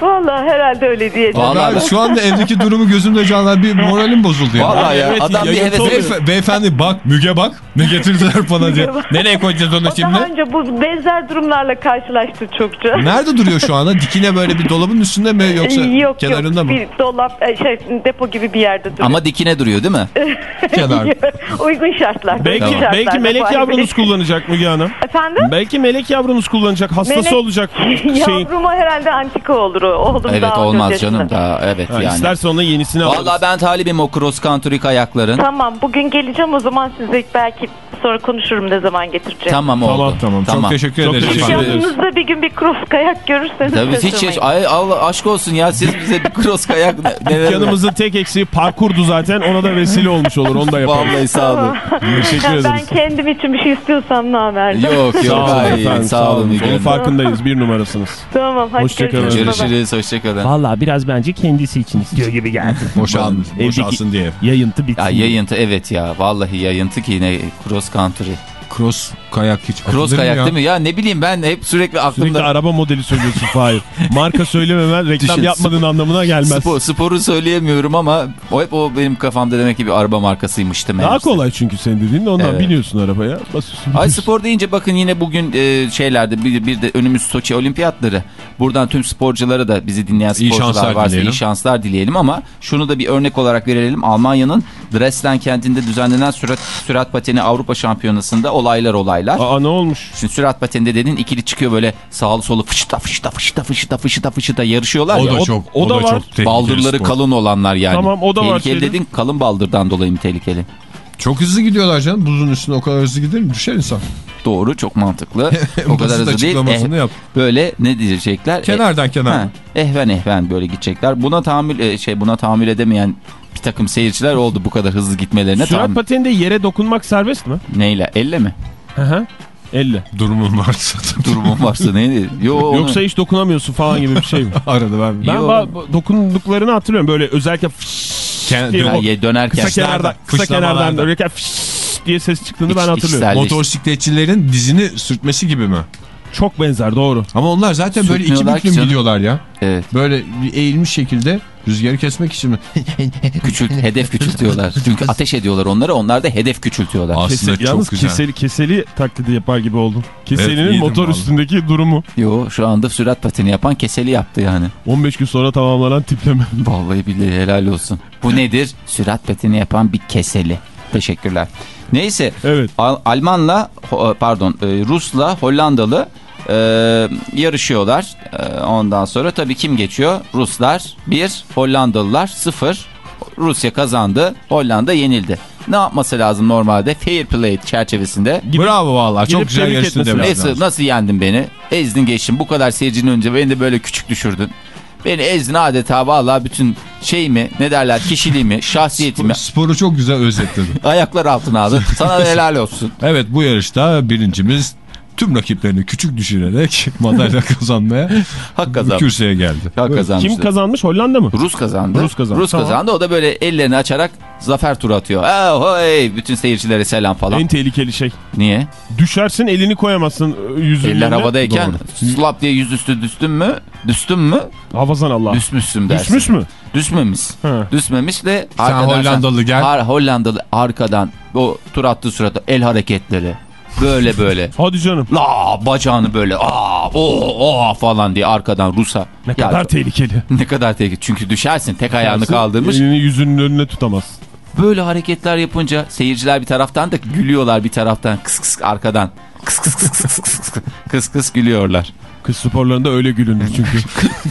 Vallahi herhalde öyle diye. Vallahi şu anda evdeki durumu gözümde canlar bir moralim bozuldu ya. Vallahi ya Evet, adam bir heves. Beyef- beyefendi bak Müge bak ne getirdiler bana diye. Nereye koyacağız onu O şimdi? daha önce bu benzer durumlarla karşılaştı çokça. Nerede duruyor şu anda? Dikine böyle bir dolabın üstünde mi yoksa yok kenarında yok mı? bir dolap e, şey depo gibi bir yerde duruyor. ama dikine duruyor değil mi? Kenar. uygun şartlar. Belki uygun belki melek yavrunuz kullanacak Müge Hanım. Efendim? Belki melek yavrunuz kullanacak. Hastası Melek- olacak. Şey, Yavruma herhalde antika olur o. Oğlum Evet daha olmaz canım daha evet Ha, yani. İsterse ona yenisini alırız. Vallahi ben talibim o cross country kayakların. Tamam bugün geleceğim o zaman size belki sonra konuşurum ne zaman getireceğim. Tamam oldu. Tamam, Tamam çok teşekkür Çok ederiz. teşekkür efendim. ederiz. Yanınızda bir gün bir cross kayak görürseniz Tabii hiç şaşırmayın. ay Allah aşk olsun ya siz bize bir cross kayak Yanımızın tek eksiği parkurdu zaten. Ona da vesile olmuş olur. Onu da yapalım. Vallahi sağ olun. Teşekkür Ya ben ederiz. kendim için bir şey istiyorsam ne haber? Yok Sağ yok olun hayır. efendim. Sağ olun. Onun farkındayız. Bir numarasınız. Tamam hadi görüşürüz. Görüşürüz hoşçakalın. Valla biraz bence kendisi için istiyor gibi geldi. Boşan, boşansın diye. Yayıntı bitsin. Ya yayıntı evet ya vallahi yayıntı ki yine cross country. Cross kayak hiç Cross kayak ya? değil mi? Ya ne bileyim ben hep sürekli aklımda. Sürekli araba modeli söylüyorsun Fahir. Marka söylememen reklam Düşün. yapmadığın anlamına gelmez. Spor, sporu söyleyemiyorum ama o hep o benim kafamda demek ki bir araba markasıymıştı. Daha meğerse. kolay çünkü senin dediğin de ondan Evet. biniyorsun arabaya. Basıyorsun. Ay spor deyince bakın yine bugün e, şeylerde bir, bir de önümüz Soçi olimpiyatları. Buradan tüm sporculara da bizi dinleyen sporcular varsa dileyelim. iyi şanslar dileyelim ama şunu da bir örnek olarak verelim. Almanya'nın Dresden kentinde düzenlenen sürat, sürat pateni Avrupa Şampiyonası'nda olaylar olaylar. Aa ne olmuş? Şimdi sürat pateninde dedin ikili çıkıyor böyle sağlı solu fışıta fışıta fışıta fışıta fışıta fışıta yarışıyorlar O ya. da o- çok, o o da da var. çok tehlikeli Baldırları spor. kalın olanlar yani. Tamam, o da var tehlikeli dedin kalın baldırdan dolayı mı tehlikeli? Çok hızlı gidiyorlar canım. Buzun üstüne o kadar hızlı gider mi? Düşer insan. Doğru çok mantıklı. o kadar hızlı değil. Eh, yap. böyle ne diyecekler? Kenardan kenara. Ha, ehven ehven böyle gidecekler. Buna tahammül e, şey buna tahammül edemeyen bir takım seyirciler oldu bu kadar hızlı gitmelerine. Sürat Tahammül- pateninde yere dokunmak serbest mi? Neyle? Elle mi? Hı hı. Elle. Durumun varsa. Durumun varsa neydi? Yo, onu- Yoksa hiç dokunamıyorsun falan gibi bir şey mi? Arada ben. Ben Yo. ba- dokunduklarını hatırlıyorum. Böyle özellikle Ken- diye ye- dönerken. kısa kenardan, kısa kenardan dönerken fış diye ses çıktığını İç- ben hatırlıyorum. Motosikletçilerin dizini sürtmesi gibi mi? Çok benzer doğru. Ama onlar zaten böyle iki büklüm gidiyorlar ya. Evet. Böyle bir eğilmiş şekilde rüzgarı kesmek için mi? Küçült, hedef küçültüyorlar. Çünkü ateş ediyorlar onları. Onlar da hedef küçültüyorlar. Aslında Kese- yalnız çok güzel. Keseli, keseli taklidi yapar gibi oldun. Keselinin iyiydim motor vallahi. üstündeki durumu. Yo şu anda sürat pateni yapan keseli yaptı yani. 15 gün sonra tamamlanan tipleme. Vallahi billahi helal olsun. Bu nedir? Sürat pateni yapan bir keseli. Teşekkürler. Neyse Evet. Al- Almanla ho- pardon e, Rus'la Hollandalı e, yarışıyorlar. E, ondan sonra tabii kim geçiyor? Ruslar 1, Hollandalılar 0. Rusya kazandı, Hollanda yenildi. Ne yapması lazım normalde? Fair play çerçevesinde. Bravo vallahi çok güzel yarıştın Nasıl, lazım. nasıl yendin beni? Ezdin geçtin. Bu kadar seyircinin önce beni de böyle küçük düşürdün. Beni ezdin adeta vallahi bütün şeyimi ne derler kişiliğimi, şahsiyetimi Sporu çok güzel özetledin. ayaklar altına aldın. Sana da helal olsun. Evet bu yarışta birincimiz tüm rakiplerini küçük düşürerek madalya kazanmaya Hak kazandı. kürsüye geldi. Hak kazanmıştı. Kim kazanmış? Hollanda mı? Rus kazandı. Rus kazandı. Tamam. kazandı. O da böyle ellerini açarak zafer turu atıyor. Oh, hey, bütün seyircilere selam falan. En tehlikeli şey. Niye? Düşersin elini koyamazsın e, yüzünün Eller havadayken slap diye yüzüstü düştün mü? Düştün mü? Hafazan Allah. Düşmüşsün dersin. Düşmüş mü? Düşmemiş. Ha. Düşmemiş de Sen Hollandalı gel. Har- Hollandalı arkadan o tur attığı sırada el hareketleri. Böyle böyle. Hadi canım. La bacağını böyle aa o o falan diye arkadan Rus'a. Ne ya, kadar tehlikeli. Ne kadar tehlikeli. Çünkü düşersin tek ayağını kaldırmış. Elini yüzünün önüne tutamaz. Böyle hareketler yapınca seyirciler bir taraftan da gülüyorlar bir taraftan kıs kıs arkadan. Kıs kıs kıs kıs kıs kıs kıs kıs kıs gülüyorlar. Kız sporlarında öyle gülünür çünkü.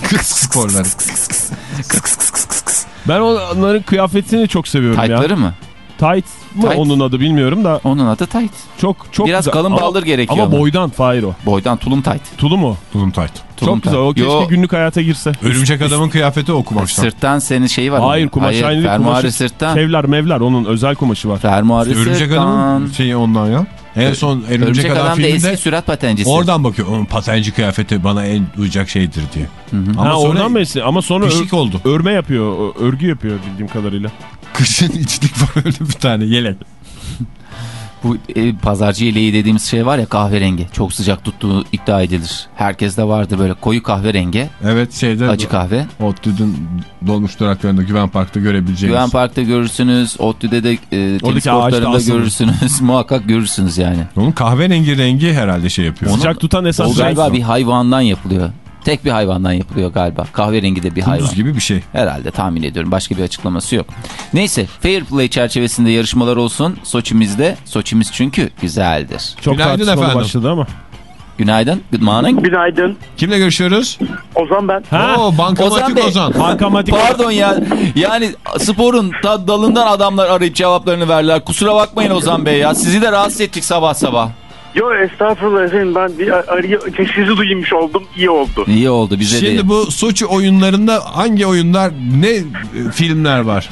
Kız sporları. Kıs kıs kıs kıs kıs. Ben onların kıyafetini çok seviyorum Taytları ya. Taytları mı? Tight mı Tight. onun adı bilmiyorum da Onun adı tight. çok çok Biraz güzel. kalın Ama- baldır gerekiyor Ama boydan Fahir o. Boydan tulum tight. Tulu mu? Tulum tight. Tulum çok güzel o tight. keşke Yo, günlük hayata girse. Örümcek adamın kıyafeti o kumaştan. Sırttan senin şeyi var. Hayır kumaş Hayır, aynı kumaşı. sırttan. Kevlar mevlar onun özel kumaşı var. Fermuarı Örümcek sırttan. adamın şeyi ondan ya. En son Örümcek, Örümcek Adam, adam da eski filminde sürat patencisi. oradan bakıyor. Onun patenci kıyafeti bana en uyacak şeydir diye. Ama ha, sonra oradan mı Ama sonra pişik ör- oldu. örme yapıyor. Örgü yapıyor bildiğim kadarıyla. Kışın içlik var öyle bir tane yelek. Bu e, pazarcı yeleği dediğimiz şey var ya kahverengi. Çok sıcak tuttuğu iddia edilir. Herkes de vardır böyle koyu kahverengi. Evet şeyde Acı kahve. ODTÜ'dün dolmuş duraklarında Güven Park'ta görebileceğiniz. Güven Park'ta görürsünüz. ODTÜ'de de e, asılı. görürsünüz. Muhakkak görürsünüz yani. Onun kahverengi rengi herhalde şey yapıyor. Sıcak tutan esas O galiba renk. bir hayvandan yapılıyor. Tek bir hayvandan yapılıyor galiba. Kahverengi de bir hayvan. Kunduz gibi bir şey. Herhalde tahmin ediyorum. Başka bir açıklaması yok. Neyse Fair Play çerçevesinde yarışmalar olsun. Soçimizde. Soçimiz çünkü güzeldir. Çok Günaydın tartışmalı efendim. başladı ama. Günaydın. Good morning. Günaydın. Kimle görüşüyoruz? Ozan ben. Ha? Oo bankamatik Bey. Ozan. Bankamatik. Pardon ya. Yani sporun da- dalından adamlar arayıp cevaplarını verdiler. Kusura bakmayın Ozan Bey ya. Sizi de rahatsız ettik sabah sabah. Yo estağfurullah efendim ben bir arayı sizi duymuş oldum iyi oldu. İyi oldu bize de. Şimdi bu Soçi oyunlarında hangi oyunlar ne e, filmler var?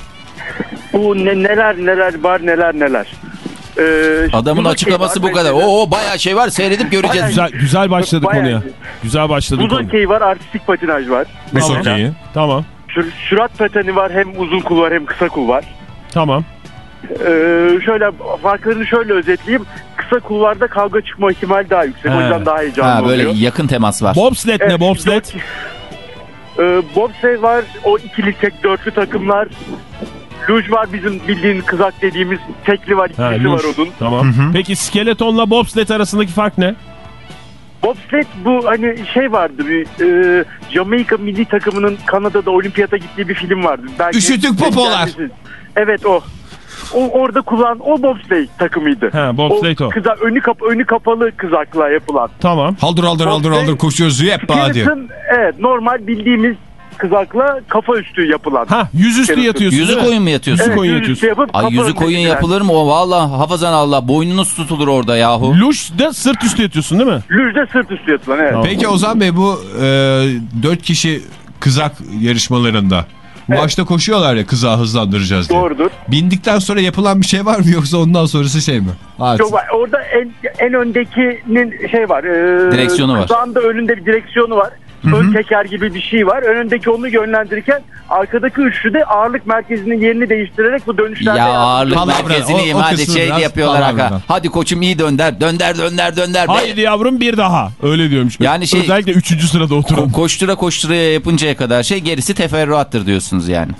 Bu ne, neler neler var neler neler. Ee, Adamın açıklaması keyfi bu kadar. Oo bayağı şey var seyredip göreceğiz. Güzel, güzel başladı Bayağı- konuya. Güzel başladı konu. Buzok keyfi var artistik patinaj var. Bu Tamam. Tamam. Sür, sürat pateni var hem uzun kul var hem kısa kul var. Tamam. Ee, şöyle farklarını şöyle özetleyeyim. Kısa kullarda kavga çıkma ihtimali daha yüksek. He. O yüzden daha heyecanlı Ha böyle oluyor. yakın temas var. Bobsled Evet, ne bobsled? Ee, bobsleigh var. O ikili tek dörtlü takımlar. Luj var bizim bildiğin kızak dediğimiz tekli var. Ha, ikisi var onun. Tamam. Peki skeletonla bobsled arasındaki fark ne? Bobsled bu hani şey vardı bir e, Jamaika milli takımının Kanada'da olimpiyata gittiği bir film vardı. Belki Üşütük popolar. Evet o. O orada kullan o bobsleigh takımıydı. Ha, bobsleigh o. Kıza, önü, kap, önü kapalı kızakla yapılan. Tamam. Haldır haldır haldır haldır koşuyoruz yeppa diye. Evet normal bildiğimiz kızakla kafa üstü yapılan. Ha yüzüstü yatıyorsun Yüzü değil mi? koyun mu yatıyorsun? Evet, yatıyorsun. yapıp Ay kafa yüzü önüne koyun getiren. yapılır mı? O valla hafazan Allah boynunuz tutulur orada yahu. Luş de sırt üstü yatıyorsun değil mi? Lüjde sırt üstü yatılan evet. Tamam. Peki Ozan Bey bu e, 4 kişi kızak yarışmalarında başta koşuyorlar ya kızağı hızlandıracağız diye. Doğrudur. Bindikten sonra yapılan bir şey var mı yoksa ondan sonrası şey mi? Artık. Yok, orada en, en öndekinin şey var. E, Direksiyonu var. Kızağın da önünde bir direksiyonu var. Ön teker gibi bir şey var. Önündeki onu yönlendirirken arkadaki üçlü de ağırlık merkezinin yerini değiştirerek bu dönüşlerde Ya ağırlık Palavra, merkezini o- o kısmı şey biraz yapıyorlar. palavradan. Haka. Hadi koçum iyi dönder. Dönder dönder dönder. Haydi yavrum bir daha. Öyle diyormuş. Yani şey- Özellikle 3. sırada oturan. Ko- koştura koştura yapıncaya kadar şey gerisi teferruattır diyorsunuz yani.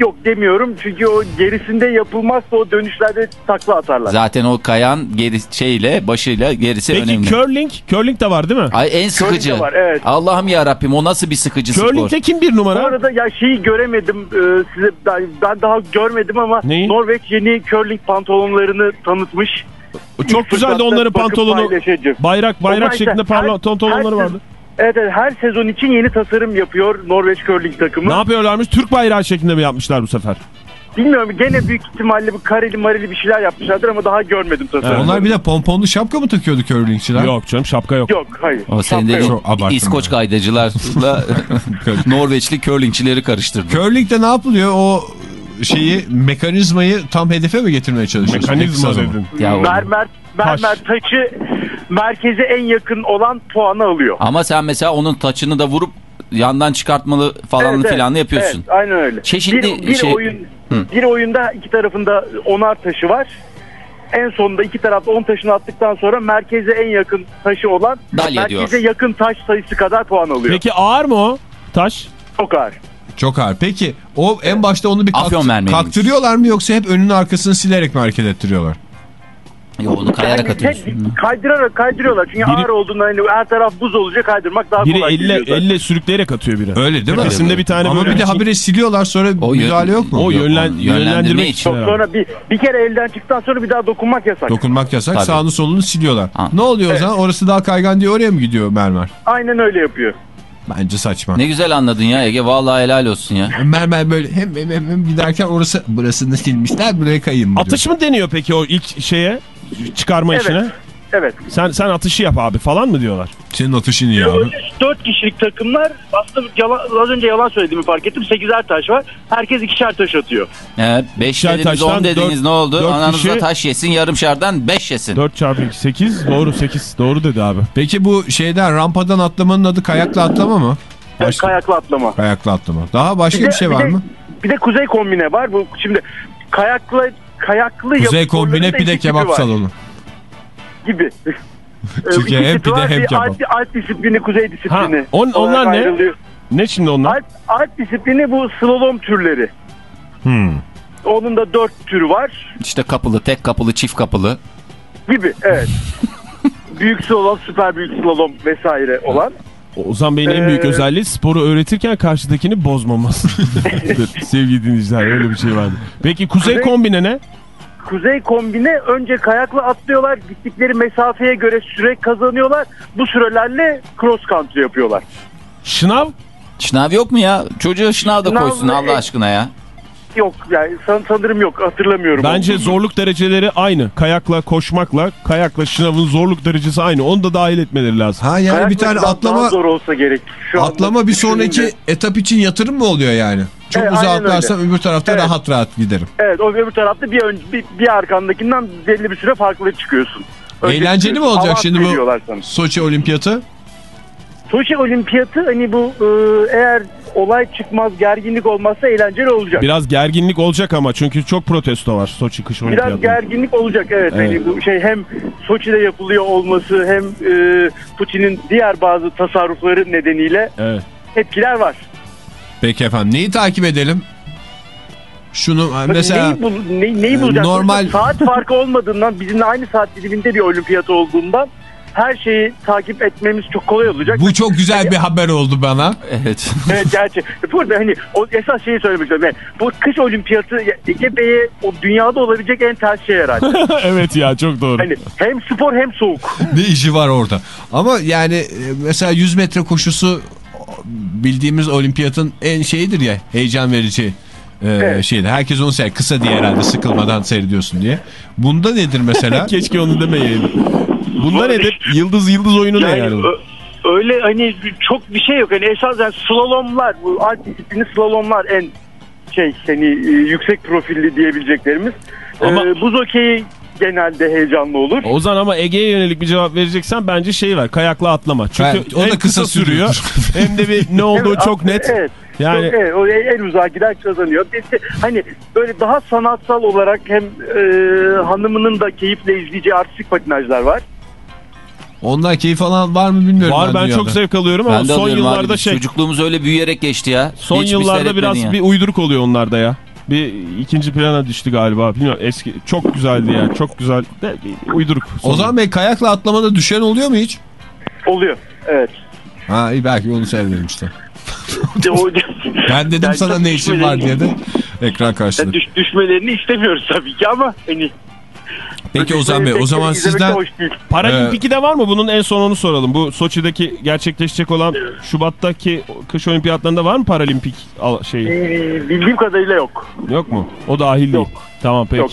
Yok demiyorum çünkü o gerisinde yapılmazsa o dönüşlerde takla atarlar. Zaten o kayan geri şeyle başıyla gerisi Peki önemli. curling? Curling de var değil mi? Ay en Curling sıkıcı. de var, evet. Allah'ım ya Rabbim o nasıl bir sıkıcı spor? Curling'de kim bir Bu numara? arada ya şeyi göremedim e, size ben, daha görmedim ama Neyi? Norveç yeni curling pantolonlarını tanıtmış. Çok güzeldi onların pantolonu. Bayrak bayrak Onlar şeklinde pantolonları her- vardı. Evet, evet her sezon için yeni tasarım yapıyor Norveç curling takımı. Ne yapıyorlarmış? Türk bayrağı şeklinde mi yapmışlar bu sefer? Bilmiyorum gene büyük ihtimalle bu kareli mareli bir şeyler yapmışlardır ama daha görmedim tasarımı. Onlar bir de pomponlu şapka mı takıyordu curlingçiler? Yok canım şapka yok. Yok hayır. O senin dediğin yok. İskoç ben. kaydacılarla Norveçli curlingçileri karıştırdı. Curling'de ne yapılıyor? O şeyi mekanizmayı tam hedefe mi getirmeye çalışıyorsun? Mekanizma dedin. Ya o- Mermer taşı merkeze en yakın olan puanı alıyor. Ama sen mesela onun taçını da vurup yandan çıkartmalı falanlı Evet, evet. filanlı yapıyorsun. Evet, aynen öyle. Çeşitli bir, bir şey- oyun Hı. bir oyunda iki tarafında onar taşı var. En sonunda iki tarafta 10 taşını attıktan sonra merkeze en yakın taşı olan Dalya merkeze diyor. yakın taş sayısı kadar puan alıyor. Peki ağır mı o taş? Çok ağır. Çok ağır. Peki o en başta onu bir mermeriymiş. kaktırıyorlar mı yoksa hep önünü arkasını silerek mi hareket ettiriyorlar? Yo, onu kayarak Yani atıyorsun. tek- kaydırarak kaydırıyorlar. Çünkü Biri- ağır olduğunda hani her taraf buz olunca kaydırmak daha Biri kolay elle, geliyor zaten. elle sürükleyerek atıyor biri. Öyle değil mi? Tepesinde bir tane Ama böyle bir de bir- habire siliyorlar sonra O müdahale yok mu? O yönlen, yönlendirme için. Sonra bir, bir kere elden çıktıktan sonra bir daha dokunmak yasak. Dokunmak yasak. Tabii. Sağını solunu siliyorlar. Ha. Ne oluyor o zaman? Orası daha kaygan diye oraya mı gidiyor mermer? Aynen öyle yapıyor. Bence saçma. Ne güzel anladın ya Ege. Vallahi helal olsun ya. Mermer böyle hem hem hem, hem giderken orası burasını silmişler buraya kayın mı diyor. Atış mı deniyor peki o ilk şeye? Çıkarma Evet. işine? Evet. Sen sen atışı yap abi falan mı diyorlar? Senin atışın iyi abi. 4 kişilik takımlar aslında yalan, az önce yalan söylediğimi fark ettim. 8'er taş var. Herkes ikişer taş atıyor. Evet, 5 İkişer dediniz taştan 10 dediniz dört- ne oldu? Ananızda kişi- taş yesin yarım şardan 5 yesin. 4 çarpı 2 8 doğru 8 doğru dedi abi. Peki bu şeyden rampadan atlamanın adı kayakla atlama mı? Başka- Kayaklı atlama. Kayakla atlama. Daha başka bir, şey var de, mı? Bir de kuzey kombine var. Bu şimdi kayaklı kayaklı Kuzey kombine pide iki tipi kebap var salonu. gibi. Çünkü İki hem pide hem Bir kebap. Alp, alp disiplini, kuzey disiplini. Ha, on- onlar ne? Ne şimdi onlar? Alp, alp disiplini bu slalom türleri. Hmm. Onun da dört türü var İşte kapılı, tek kapılı, çift kapılı. gibi. Evet. büyük slalom, süper büyük slalom vesaire olan. Ozan Bey'in en büyük Ee, özelliği sporu öğretirken karşıdakini bozmaması. Sevgili dinleyiciler öyle bir şey vardı. Peki kuzey Kuzey- kombine ne? Kuzey kombine önce kayakla atlıyorlar. Gittikleri mesafeye göre süre kazanıyorlar. Bu sürelerle cross country yapıyorlar. Şınav? Şınav yok mu ya? Çocuğu şınav da Şınav- koysun Allah aşkına ya. Yok yani san, sanırım yok hatırlamıyorum. Bence Onu. zorluk dereceleri aynı. Kayakla koşmakla, kayakla şınavın zorluk derecesi aynı. Onu da dahil etmeleri lazım. Ha yani Kayakla bir tane atlama zor olsa gerek. Şu atlama bir sonraki düşününce- etap için yatırım mı oluyor yani? Çok Evet, uzağa atlarsam öbür tarafta Evet. rahat rahat giderim. Evet o öbür tarafta bir, ön, bir, bir arkandakinden belli bir süre farklı çıkıyorsun. Önce Eğlenceli mi çıkıyorsun, olacak avans şimdi bu sana. Soçi olimpiyatı? Soçi olimpiyatı hani bu e, eğer olay çıkmaz gerginlik olmazsa eğlenceli olacak. Biraz gerginlik olacak ama çünkü çok protesto var Soçi kış Biraz olimpiyatında. gerginlik olacak evet. Evet. Hani bu şey hem Soçi'de yapılıyor olması hem e, Putin'in diğer bazı tasarrufları nedeniyle Evet. etkiler var. Peki efendim neyi takip edelim? Şunu mesela neyi, bul, ne, neyi e, bulacağız? normal- Saat farkı olmadığından bizimle aynı saat diliminde bir olimpiyat olduğundan her şeyi takip etmemiz çok kolay olacak. bu çok güzel bir haber oldu bana. Evet. evet gerçi. Burada hani o esas şeyi söylemek istiyorum. Yani bu kış olimpiyatı ya, Ege Bey'e o dünyada olabilecek en ters şey herhalde. evet ya çok doğru. hani hem spor hem soğuk. ne işi var orada? Ama yani e, mesela 100 metre koşusu bildiğimiz olimpiyatın en şeyidir ya heyecan verici e, Evet. şeydi. Herkes onu seyrediyor. Kısa diye herhalde sıkılmadan seyrediyorsun diye. Bunda nedir mesela? Keşke onu demeyeydin. Bunda nedir? Yıldız yıldız oyunu ne Yani yani? ö- öyle hani çok bir şey yok. Hani esasen slalomlar, bu alt disiplini slalomlar en şey hani e, yüksek profilli diyebileceklerimiz. Ama- Ee, buz hokeyi genelde heyecanlı olur. Ozan ama Ege'ye yönelik bir cevap vereceksen bence şey var. Kayakla atlama. Çünkü Evet, o da kısa sürüyor hem de bir ne olduğu Evet, çok net. Evet. Yani Çok- evet, o en uzağa giden kazanıyor. İşte hani böyle daha sanatsal olarak hem e, hanımının da keyifle izleyeceği artistik patinajlar var. Ondan keyif alan var mı bilmiyorum. var ben dünyada. çok zevk alıyorum ama Ben son alıyorum abi. yıllarda Biz şey Çocukluğumuz öyle büyüyerek geçti ya. son Hiçbir yıllarda biraz ya. bir uyduruk oluyor onlarda ya. Bir ikinci plana düştü galiba. Bilmiyorum eski çok güzeldi yani. Çok güzel de bir uyduruk. Ozan Bey kayakla atlamada düşen oluyor mu hiç? Oluyor. Evet. Ha iyi belki onu seyrederim işte. Ben dedim Yani sana ne işin var diye de ekran karşısında. düş, düşmelerini istemiyoruz tabii ki ama hani Peki Ozan Bey o zaman de sizden hoş değil. Paralimpik'te var mı? Bunun en son onu soralım. Bu Soçi'deki gerçekleşecek olan Şubat'taki kış olimpiyatlarında var mı paralimpik al- şey? Ee, bildiğim kadarıyla yok. Yok mu? O dahil değil. Yok. Tamam peki. Yok.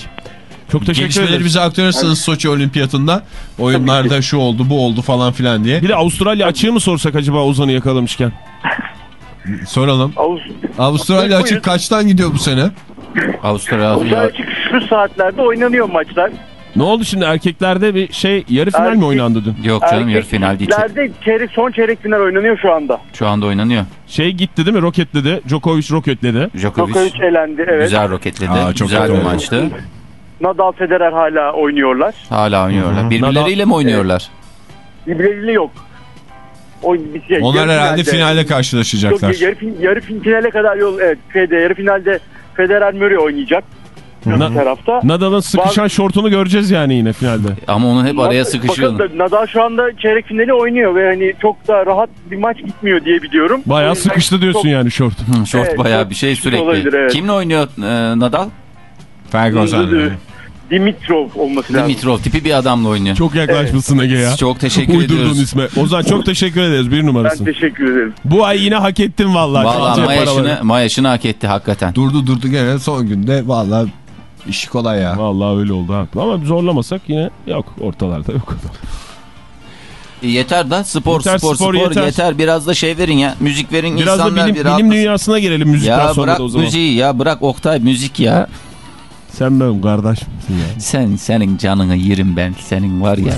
Çok teşekkür gelişmeleri ederiz. bize aktarırsınız Soçi Olimpiyatında. Oyunlarda şu oldu bu oldu falan filan diye. Bir de Avustralya açığı mı sorsak acaba Ozan'ı yakalamışken? Soralım. Avuz, Avustralya açık kaçtan gidiyor bu sene? Avustralya. Avustralya şu saatlerde oynanıyor maçlar. Ne oldu şimdi erkeklerde bir şey yarı final mi Erkek- oynandı dün? Yok canım yarı final değil. Erkeklerde çeyrek, son çeyrek final oynanıyor şu anda. Şu anda oynanıyor. Şey gitti değil mi? Roketledi. Djokovic roketledi. Djokovic Djokovic elendi evet. güzel roketledi. Aa, çok güzel bir maçtı. Nadal Federer hala oynuyorlar. Hala oynuyorlar. Hı hı. Birbirleriyle mi oynuyorlar? Birbirleriyle yok. O, bir şey, Onlar yarı herhalde finalde- finalde Yok, karşılaşacaklar. yarı, fin- yarı fin- finale kadar yol evet şeyde, yarı finalde Federer Murray oynayacak. Na- Bu tarafta. Nadal'ın sıkışan Bazı- şortunu göreceğiz yani yine finalde. Ama onun hep araya sıkışıyor. Bakın da Nadal şu anda çeyrek finali oynuyor ve hani çok da rahat bir maç gitmiyor diye biliyorum. Bayağı sıkıştı diyorsun çok- yani şort. Hı, Şort Evet, bayağı bir şey sürekli. olabilir, evet. Kimle oynuyor e, Nadal? Ferguson. Dimitrov olması lazım. Dimitrov tipi bir adamla oynuyor. Çok yaklaşmışsın Ege ya. Çok teşekkür Uydurduğun ediyoruz. isme. Ozan çok teşekkür ederiz. Bir Ben numarasın. teşekkür ederim. Bu ay yine hak ettin vallahi. Valla Cep mayaşını, mayaşını hak etti hakikaten. Durdu durdu gene son günde valla işi kolay ya. Vallahi öyle oldu haklı ama zorlamasak yine yok ortalarda yok. E, yeter da spor Yeter, spor spor, spor, yeter. yeter. Biraz da şey verin ya. Müzik verin Biraz da insanlar bilim, bir bilim dünyasına girelim müzikten Ya sonra bırak da o zaman. müziği ya bırak Oktay müzik ya. Sen benim kardeş misin ya? Sen senin canını yerim ben senin var ya.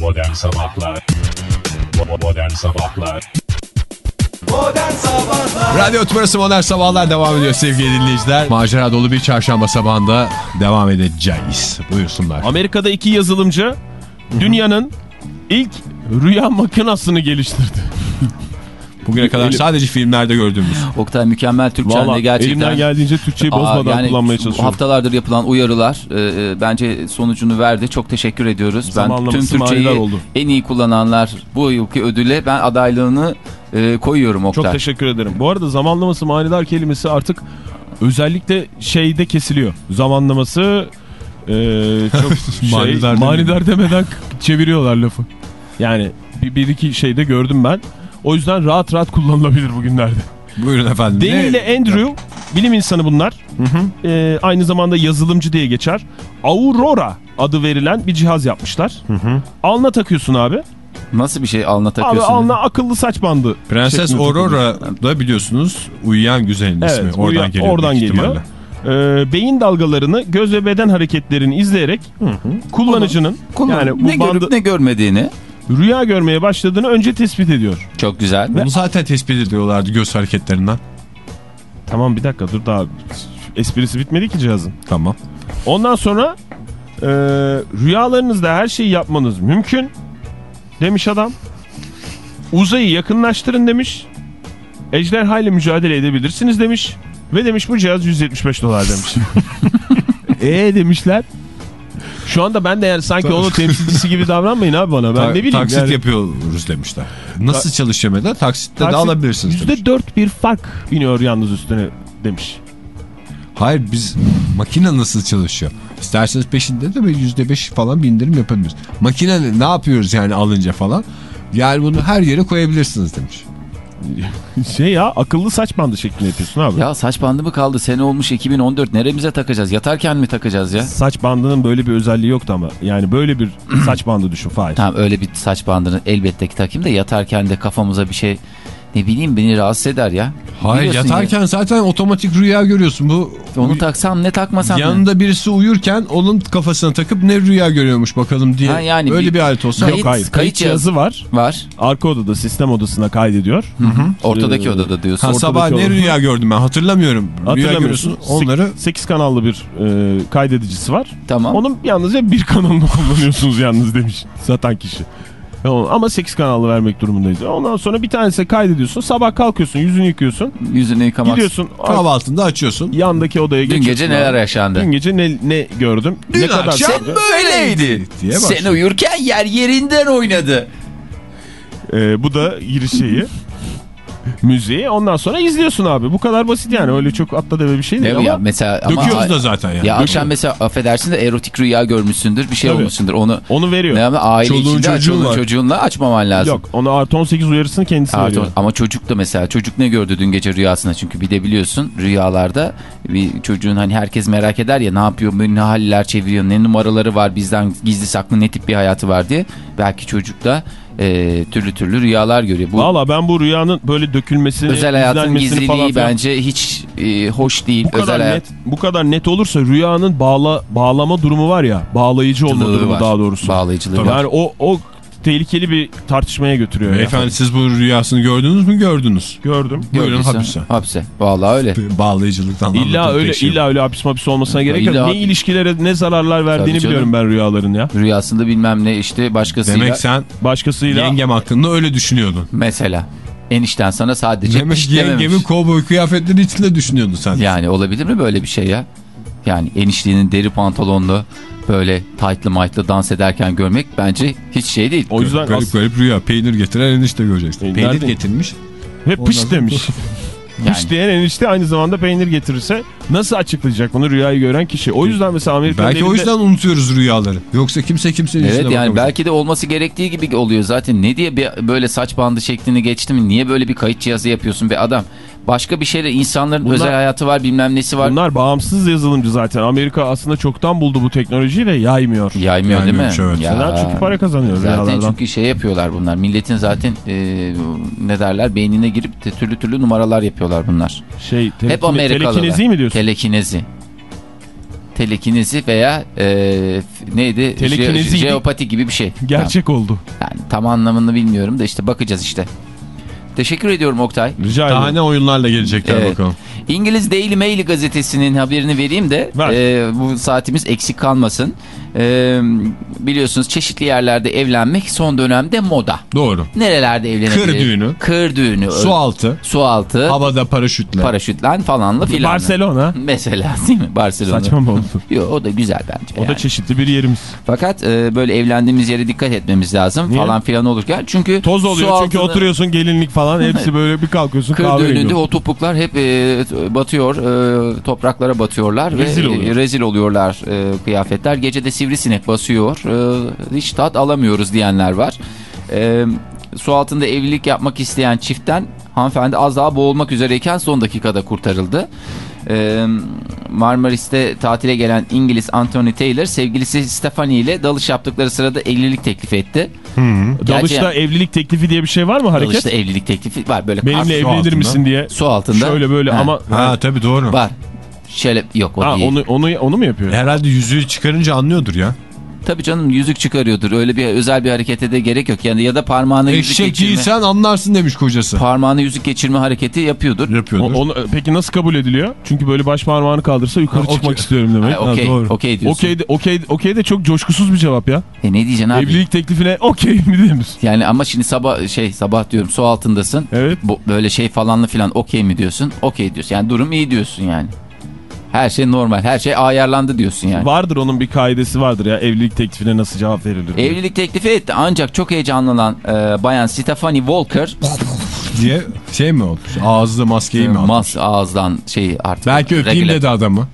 Modern Sabahlar Modern Sabahlar Modern Sabahlar Radyo Tümrüsü Modern Sabahlar devam ediyor sevgili dinleyiciler. Macera dolu bir çarşamba sabahında devam edeceğiz. Buyursunlar. Amerika'da iki yazılımcı dünyanın ilk rüya makinasını geliştirdi. Bugüne kadar Elim- sadece filmlerde gördüğümüz. Oktay mükemmel Türkçen de Vallahi gerçekten. elimden geldiğince Türkçeyi Aa, bozmadan yani kullanmaya çalışıyorum. Haftalardır yapılan uyarılar e, e, bence sonucunu verdi. Çok teşekkür ediyoruz. Ben tüm Türkçeyi en iyi kullananlar bu yılki ödüle ben adaylığını e, koyuyorum Oktay. Çok teşekkür ederim. Bu arada zamanlaması manidar kelimesi artık özellikle şeyde kesiliyor. Zamanlaması e, çok şey, Manidar manidar, demeden çeviriyorlar lafı. Yani bir, bir iki şeyde gördüm ben. O yüzden rahat rahat kullanılabilir bugünlerde. Buyurun efendim. Deni Ne- ile Andrew bilim insanı bunlar. E, aynı zamanda yazılımcı diye geçer. Aurora adı verilen bir cihaz yapmışlar. Alnına takıyorsun abi. Nasıl bir şey Abi takıyorsun? alnına akıllı saç bandı. Prenses Aurora da biliyorsunuz uyuyan güzelin ismi. Evet, Oradan uya- geliyor. oradan geliyor. Ee, beyin dalgalarını göz ve beden hareketlerini izleyerek kullanıcının Kullan- yani bu ne bandı görüp ne görmediğini rüya görmeye başladığını önce tespit ediyor. çok güzel. Bunu zaten tespit ediyorlardı göz hareketlerinden. Tamam bir dakika dur daha esprisi bitmedi ki cihazın. Tamam. Ondan sonra e, rüyalarınızda her şeyi yapmanız mümkün demiş adam. Uzayı yakınlaştırın demiş. Ejderha ile mücadele edebilirsiniz demiş. Ve demiş bu cihaz 175 dolar demiş. Eee demişler. Şu anda ben de yani sanki onun temsilcisi gibi davranmayın abi bana. Ben Ta- ne bileyim. taksit yani. yapıyoruz demişler. Nasıl çalışıyor mesela? Taksitte de Taksit alabilirsiniz. demiş. %4 bir fark biniyor yalnız üstüne demiş. Hayır biz makine nasıl çalışıyor? İsterseniz peşinde de böyle %5 falan bir indirim yapabiliriz. Makine ne- ne yapıyoruz yani alınca falan? Yani bunu her yere koyabilirsiniz demiş. Şey ya akıllı saç bandı şeklinde yapıyorsun abi. Ya saç bandı mı kaldı? Sene olmuş 2014. Neremize takacağız? Yatarken mi takacağız ya? Saç bandının böyle bir özelliği yoktu ama. Yani böyle bir saç bandı düşün Fahir. Tamam öyle bir saç bandını elbette ki takayım da yatarken de kafamıza bir şey ne bileyim beni rahatsız eder ya. Hayır Biliyorsun yatarken zaten otomatik rüya görüyorsun. Bu ya, onu taksam ne takmasam ne? yanında birisi uyurken onun kafasına takıp ne rüya görüyormuş bakalım diye. Ha, yani Öyle bir- bir, alet olsa. Kayıt- Yok hayır. kayıt Kayıt cihazı var. Var. Arka odada sistem odasına kaydediyor. Ortadaki Ee, odada diyorsun. Ha, sabah ne rüya gördüm ben hatırlamıyorum. Rüya Hatırlamıyorsun. onları 8 kanallı bir e, kaydedicisi var. Tamam. Onun yalnızca bir kanalını kullanıyorsunuz yalnız demiş satan kişi. Ama 8 kanallı vermek durumundayız. Ondan sonra bir tanesi kaydediyorsun. Sabah kalkıyorsun, yüzünü yıkıyorsun. Yüzünü yıkamak. Gidiyorsun kahvaltında açıyorsun. yandaki odaya Dün geçiyorsun. gece neler abi. yaşandı? Dün gece ne, ne gördüm? Dün ne kadar akşam sürdü? Böyleydi. Sen uyurken yer yerinden oynadı. Ee, bu da giriş şeyi. Müziği. Ondan sonra izliyorsun abi. Bu kadar basit yani. Öyle çok atla deve bir şey değil Değil ama. ya? Mesela ama Döküyoruz da zaten yani. ya akşam mesela affedersin de erotik rüya görmüşsündür, bir şey Tabii. olmuşsundur. Onu Onu veriyor. ne ama aile Çoluğun içinde çocuğun çoluğun var. çocuğunla açmaman lazım. Yok. Onu artı 18 uyarısını kendisi Artı- veriyor. ama çocuk da mesela çocuk ne gördü dün gece rüyasında çünkü bir de biliyorsun rüyalarda bir çocuğun hani herkes merak eder ya ne yapıyor ne haller çeviriyor ne numaraları var bizden gizli saklı ne tip bir hayatı var diye belki çocuk da e, türlü türlü rüyalar görüyor. Bu Valla ben bu rüyanın böyle dökülmesini, özel hayatın gizliliği falan bence hiç e, hoş değil. bu kadar özel hayat. net bu kadar net olursa rüyanın bağla bağlama durumu var ya, bağlayıcı olma durumu var. daha doğrusu. Bağlayıcılığı Yani var. o o tehlikeli bir tartışmaya götürüyor. ya. Beyefendi siz bu rüyasını gördünüz mü gördünüz. gördüm. Buyurun hapise. Hapse. Vallahi öyle. Bağlayıcılıktan İlla öyle şey. illa öyle hapis mapis olmasına gerek yok. Ne ilişkilere ne zararlar verdiğini Tabii canım. biliyorum ben rüyaların ya. Rüyasında bilmem ne işte başkasıyla. Demek sen Başkasıyla yengem hakkında öyle düşünüyordun. Mesela. Enişten sana sadece Demek yengemin kovboy kıyafetleri içinde düşünüyordun sen. Yani olabilir mi böyle bir şey ya? Yani enişliğinin deri pantolonlu böyle taytlı maytlı dans ederken görmek bence hiç şey değil. o yüzden Garip garip rüya. Peynir getiren enişte göreceksin. E, Peynir nerede? getirmiş. hep pış demiş. Yani. Pış diyen enişte aynı zamanda peynir getirirse nasıl açıklayacak bunu rüyayı gören kişi? O yüzden mesela Amerika'nın Belki o elinde- yüzden unutuyoruz rüyaları. Yoksa kimse kimsenin Evet yani bakamaz. belki de olması gerektiği gibi oluyor zaten. Ne diye bir böyle saç bandı şeklini geçti mi? Niye böyle bir kayıt cihazı yapıyorsun be adam? Başka bir şeyle insanların Bunlar- özel hayatı var bilmem nesi var. Bunlar bağımsız yazılımcı zaten. Amerika aslında çoktan buldu bu teknolojiyi ve yaymıyor. Yaymıyor değil mi? Evet. Ya. Neden? Çünkü para kazanıyor Zaten rüyalardan. çünkü şey yapıyorlar bunlar. Milletin zaten e, ne derler beynine girip de türlü türlü numaralar yapıyorlar bunlar. Şey, Hep telekine- Amerikalılar. telekinezi mi diyorsun? Telekinezi. Telekinezi veya e, neydi? Telekinezi Je- jeopati gibi bir şey. Gerçek oldu. Yani tam anlamını bilmiyorum da işte bakacağız işte. Teşekkür ediyorum Oktay. Rica Daha ederim. ne oyunlarla gelecekler Evet. bakalım. İngiliz Daily Mail gazetesinin haberini vereyim de Ver. e, bu saatimiz eksik kalmasın. E, biliyorsunuz çeşitli yerlerde evlenmek son dönemde moda. Doğru. Nerelerde evlenebilir? Kır düğünü. Kır düğünü. Su altı. Su altı. Havada paraşütle. Paraşütlen falanlı filanlı. Barcelona. Mesela değil mi? Barcelona. Saçma mı oldu? Yok o da güzel bence. O da yani. çeşitli bir yerimiz. Fakat e, böyle evlendiğimiz yere dikkat etmemiz lazım Niye? falan filan olurken. Çünkü Toz oluyor su çünkü altında- oturuyorsun gelinlik falan hepsi böyle bir kalkıyorsun Kır kahve düğününde o topuklar hep e, batıyor, e, topraklara batıyorlar Rezil ve oluyor. rezil oluyorlar e, kıyafetler. Gece de sivrisinek basıyor, e, hiç tat alamıyoruz diyenler var. E, su altında evlilik yapmak isteyen çiftten hanımefendi az daha boğulmak üzereyken son dakikada kurtarıldı. E, Marmaris'te tatile gelen İngiliz Anthony Taylor sevgilisi Stephanie ile dalış yaptıkları sırada evlilik teklif etti. Dalışta Gerçi- evlilik teklifi diye bir şey var mı hareket? Dalışta evlilik teklifi var böyle Benimle evlenir altında. misin diye. su altında. Şöyle böyle Ha. ama Ha tabii doğru. Var. Şöyle yok o ha, değil. onu onu onu mu yapıyor? Herhalde yüzüğü çıkarınca anlıyordur ya. Tabii canım yüzük çıkarıyordur. Öyle bir özel bir harekete de gerek yok. Yani ya da parmağına yüzük Eşek geçirme. değilsen anlarsın demiş kocası. Parmağına yüzük geçirme hareketi yapıyordur. O- Yapıyordur. onu, peki nasıl kabul ediliyor? Çünkü böyle baş parmağını kaldırsa yukarı Ha, çıkmak okey. istiyorum demek. Ha, okey, Ha, doğru. okey diyorsun. Okey de, okey, okey de çok coşkusuz bir cevap ya. E ne diyeceksin abi? Evlilik teklifine okey mi denir? Yani ama şimdi sabah şey sabah diyorum su altındasın. Evet. Bu, böyle şey falanlı filan okey mi diyorsun? Okey diyorsun. Yani durum iyi diyorsun yani. Her şey normal. Her şey ayarlandı diyorsun yani. Vardır onun bir kaidesi vardır ya evlilik teklifine nasıl cevap verilir. diye. Evlilik teklifi etti ancak çok heyecanlanan e, bayan Stephanie Walker diye şey mi olmuş? Ağızlı maskeyi mi almış? mas ağızdan şey artık. Belki öpeyim regüle- dedi adamı.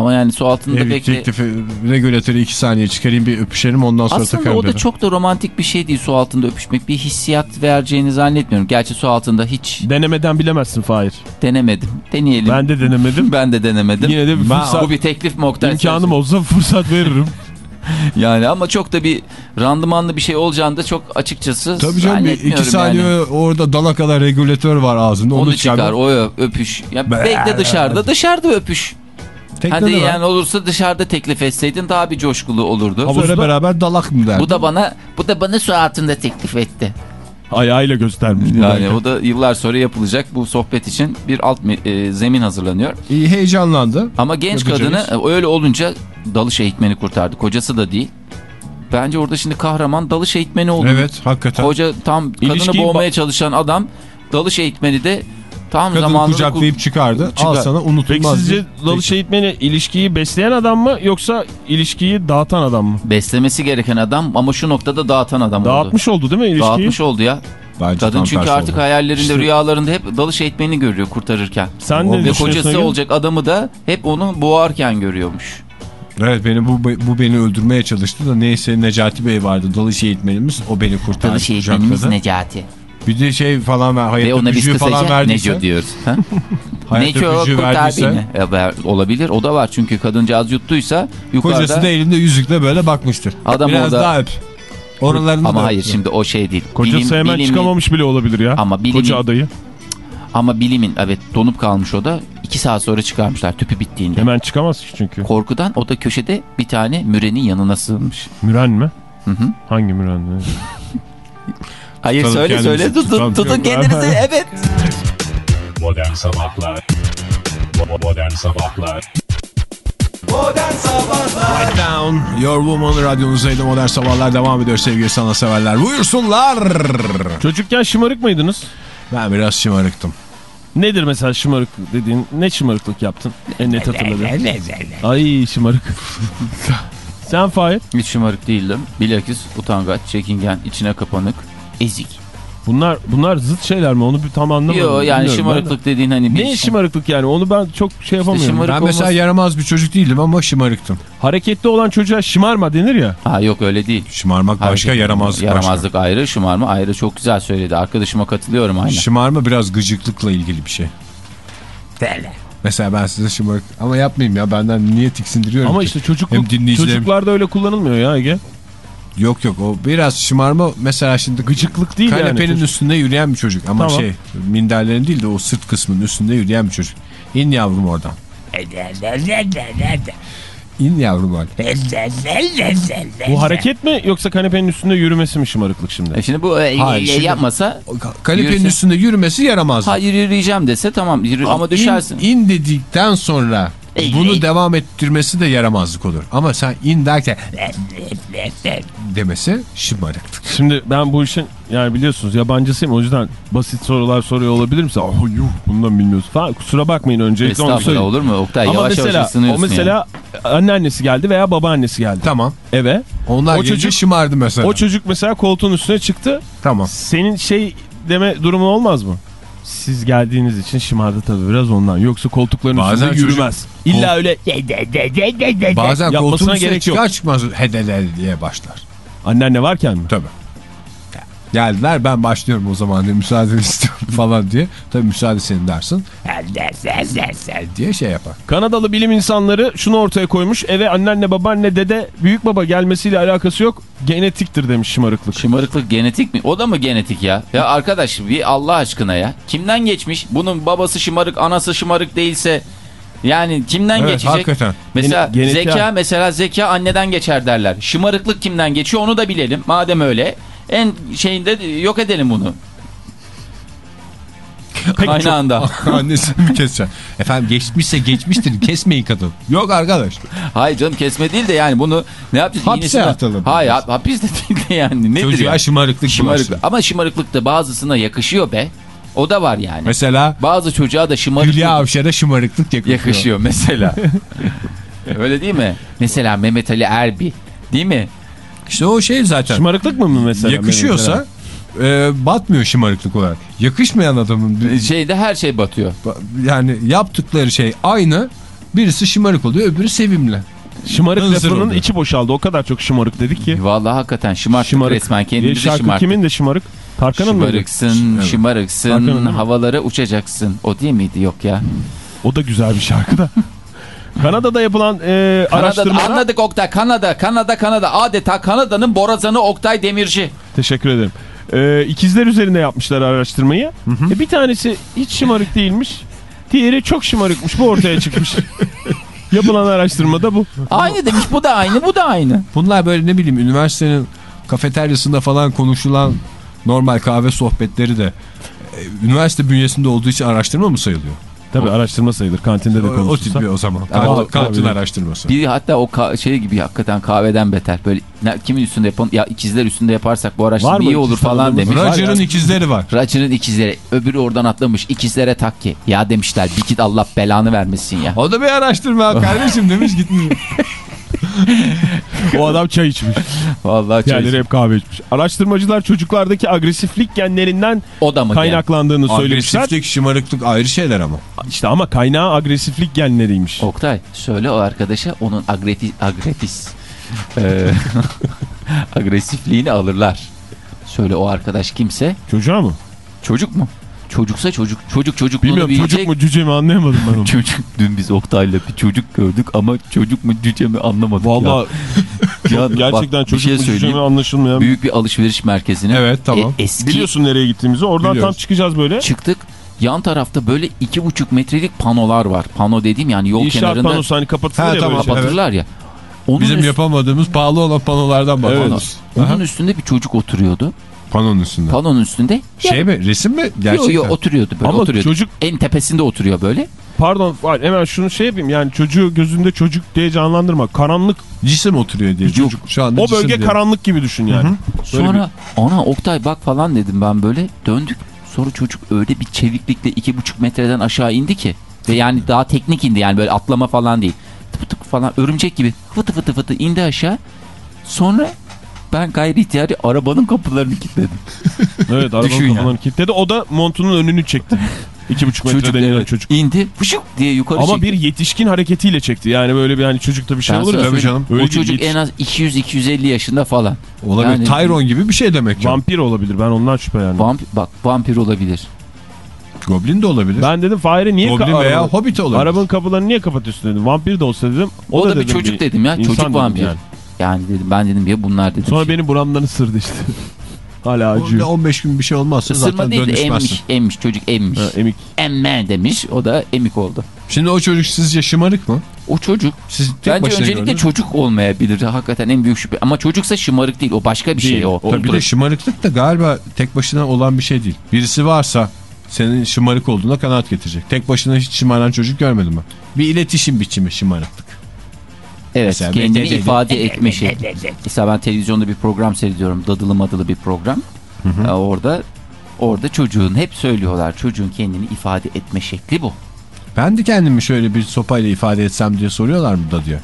Ama yani su altında Evlilik pek teklifi regülatörü iki saniye çıkarayım bir öpüşelim ondan sonra Aslında takarım o da çok da romantik bir şey değil su altında öpüşmek. Bir hissiyat vereceğini zannetmiyorum. Gerçi su altında hiç Denemeden bilemezsin Fahir. denemedim. Deneyelim. Ben de denemedim. Ben de denemedim. Yine de bir Ben- fırsat, Bu bir teklif mi Oktay? imkanım olsa fırsat veririm. Yani ama çok da bir randımanlı bir şey olacağını da çok açıkçası Tabii canım bir iki saniye yani. orada dala kadar regülatör var ağzında. Onu, Onu çıkar, çıkar. o öp- öpüş. Ya Be- belki de dışarıda, dışarıda öpüş. Tekne Hadi var. yani olursa dışarıda teklif etseydin daha bir coşkulu olurdu. Sonra beraber dalak mı der? Bu da bana bu da bana su altında teklif etti. Ayağıyla göstermiş. Yani o da yıllar sonra yapılacak bu sohbet için bir alt e, zemin hazırlanıyor. İyi heyecanlandı. Ama genç Yapacağız. kadını e, öyle olunca dalış eğitmeni kurtardı. Kocası da değil. Bence orada şimdi kahraman dalış eğitmeni oldu. Evet hakikaten. Koca tam kadını İlişkiyi boğmaya çalışan adam dalış eğitmeni de tam Kadını kucaklayıp çıkardı. Çıkar. Al sana Peki unutulmaz. sizce bir- dalış eğitmeni ilişkiyi besleyen adam mı yoksa ilişkiyi dağıtan adam mı? beslemesi gereken adam ama şu noktada dağıtan adam oldu. Dağıtmış oldu değil mi ilişkiyi? Dağıtmış oldu ya. Bence Kadın çünkü artık oldu. hayallerinde, İşte- rüyalarında hep dalış eğitmenini görüyor kurtarırken. Sen ne Ve düşünüyorsun kocası olacak adamı da hep onu boğarken görüyormuş. Evet beni bu, bu beni öldürmeye çalıştı da neyse Necati Bey vardı dalış eğitmenimiz o beni kurtardı. Dalış eğitmenimiz kucakladı. Necati. Bir de şey falan ver, Ve hayatta ona biz gücü falan verdiyse. Neco diyoruz. Ha? Neco gücü verdiyse. ben- olabilir o da var çünkü kadıncağız yuttuysa yukarıda. Kocası da elinde yüzükle böyle bakmıştır. Adam Biraz orada- daha öp. Oralarını Ama da hayır öp. şimdi o şey değil. Kocası Bilim- hemen bilimin- çıkamamış bile olabilir ya. Ama bilimin- Koca adayı. Ama bilimin evet donup kalmış o da. iki saat sonra çıkarmışlar tüpü bittiğinde. Hemen çıkamaz ki çünkü. Korkudan o da köşede bir tane mürenin yanına sığınmış. Müren mi? Hı hı. Hangi Müren? Hayır Tutalım söyle söyle tutun, tutalım. tutun kendinizi evet. Modern Sabahlar Modern Sabahlar Modern Sabahlar Right Down. Your Woman radyonuzdaydı. Modern Sabahlar devam ediyor sevgili sanatseverler. Buyursunlar. Çocukken şımarık mıydınız? Ben biraz şımarıktım. Nedir mesela şımarık dediğin? Ne şımarıklık yaptın? En net hatırladığın. Ay şımarık. Sen Fahir? Hiç şımarık değildim. Bilakis utangaç, çekingen, içine kapanık, ezik. Bunlar bunlar zıt şeyler mi? Onu bir tam anlamadım. Yok yani Bilmiyorum ben de. şımarıklık dediğin hani bir Ne şımarıklık yani? Onu ben çok şey yapamıyorum. şımarık Ben mesela olmaz. yaramaz bir çocuk değildim ama şımarıktım. Hareketli olan çocuğa şımarma denir ya. Ha yok öyle değil. Şımarmak başka, Hareket- yaramazlık, Yaramazlık ayrı, şımarma ayrı. Çok güzel söyledi. Arkadaşıma katılıyorum başka. aynen. Şımarma biraz gıcıklıkla ilgili bir şey. Mesela ben size şımarık ama yapmayayım ya benden niye tiksindiriyorum Ama ki? işte çocukluk, çocuklarda öyle kullanılmıyor ya Ege. Yok yok o biraz şımarma mesela şimdi Gıcıklık değil yani. kanepenin üstünde yürüyen bir çocuk ama Tamam. şey minderlerin değil de o sırt kısmının üstünde yürüyen bir çocuk. İn yavrum oradan. İn yavrum oradan. Bu hareket mi yoksa kanepenin üstünde yürümesi mi şımarıklık şimdi? E şimdi bu e, Hayır, şimdi- yapmasa Kanepenin Yürüse- üstünde yürümesi yaramaz. hayır yürüyeceğim dese tamam yürü, ama düşersin. İn, in dedikten sonra bunu devam ettirmesi de yaramazlık olur. Ama sen in derken demesi şımarıklık. Şimdi ben bu işin yani biliyorsunuz yabancısıyım o yüzden basit sorular soruyor olabilir misin? Oh yuh bundan bilmiyorsun falan. Kusura bakmayın öncelikle onu söyleyeyim. olur mu Oktay? Ama yavaş mesela, yavaş o ısınıyorsun mesela anneannesi geldi veya babaannesi geldi Tamam. eve. Onlar O o çocuk- şımardı mesela. O çocuk mesela koltuğun üstüne çıktı. tamam. Senin şey deme durumu olmaz mı? Siz geldiğiniz için şımardı tabii biraz ondan. Yoksa koltukların Bazen üstünde çocuk- yürümez. İlla öyle Bazen Yapmasına koltuğun üstüne gerek yok. çıkar çıkmaz hedele diye başlar. anneanne varken mi? Tabii. Geldiler ben başlıyorum o zaman diye müsaade istiyorum falan diye. Tabii müsaade senin dersin. diye şey yapar. Kanadalı bilim insanları şunu ortaya koymuş. Eve anneanne, babaanne, dede, büyük baba gelmesiyle alakası yok. Genetiktir demiş şımarıklık. Şımarıklık genetik mi? O da mı genetik ya? Ya arkadaş bir Allah aşkına ya. Kimden geçmiş? Bunun babası şımarık, anası şımarık değilse yani kimden Evet geçecek? hakikaten. Mesela genetik zeka mesela zeka anneden geçer derler. Şımarıklık kimden geçiyor onu da bilelim. Madem öyle en şeyinde yok edelim bunu. Pek Aynı çok- anda. Annesini mi keseceksin? Efendim geçmişse geçmiştir kesmeyin kadın. Yok arkadaş. Hayır canım kesme değil de yani bunu ne yapacağız? Hapse İğnesini- atalım. Hayır hap- hapis de değil de yani. Nedir Çocuğa ya? şımarıklık Şımarıklık. Ama şımarıklık da bazısına yakışıyor be. O da var yani. Mesela Bazı çocuğa da şımarıklık Hülya Avşar'a şımarıklık yakışıyor. yakışıyor mesela. Öyle değil mi? Mesela Mehmet Ali Erbil. Değil mi? İşte o şey zaten. Şımarıklık mı mı mesela? Yakışıyorsa e, batmıyor şımarıklık olarak. Yakışmayan adamın bir- Şeyde her şey batıyor. yani yaptıkları şey aynı. Birisi şımarık oluyor öbürü sevimli. Şımarık Hınzır lafının oluyor. içi boşaldı. O kadar çok şımarık dedik ki. Vallahi hakikaten şımarttık Şımarık. resmen E, kendimizi şarkı şımarttık. kimin de şımarık? Tarkan'ın mı? Şımarıksın, Evet. şımarıksın, havalara uçacaksın. O değil miydi? Yok ya. O da güzel bir şarkı da. Kanada'da yapılan e, araştırmada... anladık Oktay. Kanada, Kanada, Kanada. Adeta Kanada'nın borazanı Oktay Demirci. Teşekkür ederim. E, ikizler üzerinde yapmışlar araştırmayı. E, bir tanesi hiç şımarık değilmiş. Diğeri çok şımarıkmış. Bu ortaya çıkmış. Yapılan araştırmada bu. Aynı demiş. Bu da aynı, bu da aynı. Bunlar böyle ne bileyim üniversitenin kafeteryasında falan konuşulan normal kahve sohbetleri de e, üniversite bünyesinde olduğu için araştırma mı sayılıyor? Tabii araştırma sayılır. Kantinde de O, o tip bir o zaman. Ama- Kant- kantin Tabii. araştırması. Bir hatta o şey gibi hakikaten kahveden beter. Böyle kimin üstünde yapalım? Ya ikizler üstünde yaparsak bu araştırma iyi olur falan demiş. Roger'ın ikizleri var. Roger'ın ikizleri. Öbürü oradan atlamış. İkizlere tak ki. Ya demişler bir git Allah belanı vermesin ya. O da bir araştırma kardeşim demiş gitmiş. O adam çay içmiş. Vallahi çok- Diğerleri hep kahve içmiş. Araştırmacılar çocuklardaki agresiflik genlerinden O da mı? yani? kaynaklandığını söylemişler. Agresiflik, şımarıklık ayrı şeyler ama. İşte ama kaynağı agresiflik genleriymiş. Oktay söyle o arkadaşa onun agrefi, agrefis eee, agresifliğini alırlar. Söyle o arkadaş kimse. Çocuğa mı? Çocuk mu? Çocuksa çocuk. Çocuk çocukluğunu Bilmiyorum büyüyecek. çocuk mu cüce mi anlayamadım ben onu. Çocuk. Dün biz Oktay'la bir çocuk gördük ama çocuk mu cüce mi anlamadık Vallahi ya. Ya gerçekten bak, çocuk şey mu cüce mi anlaşılmayan. Büyük bir alışveriş merkezine. Evet, tamam. E, eski Biliyorsun nereye gittiğimizi. Oradan Biliyoruz. tam çıkacağız böyle. çıktık. Yan tarafta böyle iki buçuk metrelik panolar var. Pano dediğim yani yol İnşaat kenarında panosu hani kapatılır Ha, ya tamam, şey. kapatırlar ya. Onun, Bizim üst- yapamadığımız pahalı olan panolardan bahsediyoruz. onun üstünde bir çocuk oturuyordu. Panonun üstünde. Panonun üstünde. Şey mi resim mi? Yok Gerçekten. yok oturuyordu böyle Ama oturuyordu. çocuk En tepesinde oturuyor böyle. pardon hemen şunu şey yapayım yani çocuğu gözünde çocuk diye canlandırma. Karanlık. Cisim oturuyor diye. Yok. Çocuk şu anda O bölge diye. karanlık gibi düşün yani. Böyle Sonra ana Oktay bak falan dedim ben böyle döndük. Sonra çocuk öyle bir çeviklikle iki buçuk metreden aşağı indi ki. Ve yani daha teknik indi yani böyle atlama falan değil. Tıp tıp falan örümcek gibi fıtı fıtı fıtı indi aşağı. Sonra ben gayri ihtiyari arabanın kapılarını kilitledim. Evet arabanın Düşün kapılarını kilitledi. O da montunun önünü çekti. İki buçuk Çocuk, metreden inen evet, çocuk. indi fışık diye yukarı Ama çekti. bir yetişkin hareketiyle çekti. Yani böyle bir hani çocukta bir şey Ben olur ya. Tabii canım. Öyle O bir çocuk yetiş- en az 200-250 yaşında falan. Olabilir. Yani- Tyron gibi bir şey demek ki. Vampir olabilir. Ben ondan şüphe yani. Vamp bak vampir olabilir. Goblin de olabilir. Ben dedim Fahir'e niye Goblin veya Hobbit olabilir. Arabanın kapılarını niye kapatıyorsun dedim. Vampir de olsa dedim. O, da, bir dedim çocuk dedim ya. Çocuk vampir. yani. Yani. dedim ben dedim ya bunlar dedim. Sonra şey. benim buramdan ısırdı işte. Hala acıyor. 15 gün bir şey olmazsa Isırma zaten değil dönüşmezsin. emmiş, emmiş çocuk emmiş. Ha, emik. Emme demiş o da emik oldu. Şimdi o çocuk sizce şımarık mı? O çocuk Siz tek bence öncelikle gördünüz. çocuk olmayabilir hakikaten en büyük şüphe. Ama çocuksa şımarık değil o başka bir şey Değil, o. o Tabii bir de şımarıklık da galiba tek başına olan bir şey değil. Birisi varsa senin şımarık olduğuna kanaat getirecek. Tek başına hiç şımaran çocuk görmedim ben. Bir iletişim biçimi şımarıklık. Evet Mesela kendini BTC'de ifade etme şey. Mesela ben televizyonda bir program seyrediyorum dadılı madılı bir program. Ee, orada orada çocuğun hep söylüyorlar çocuğun kendini ifade etme şekli bu. Ben de kendimi şöyle bir sopayla ifade etsem diye soruyorlar mı da diye.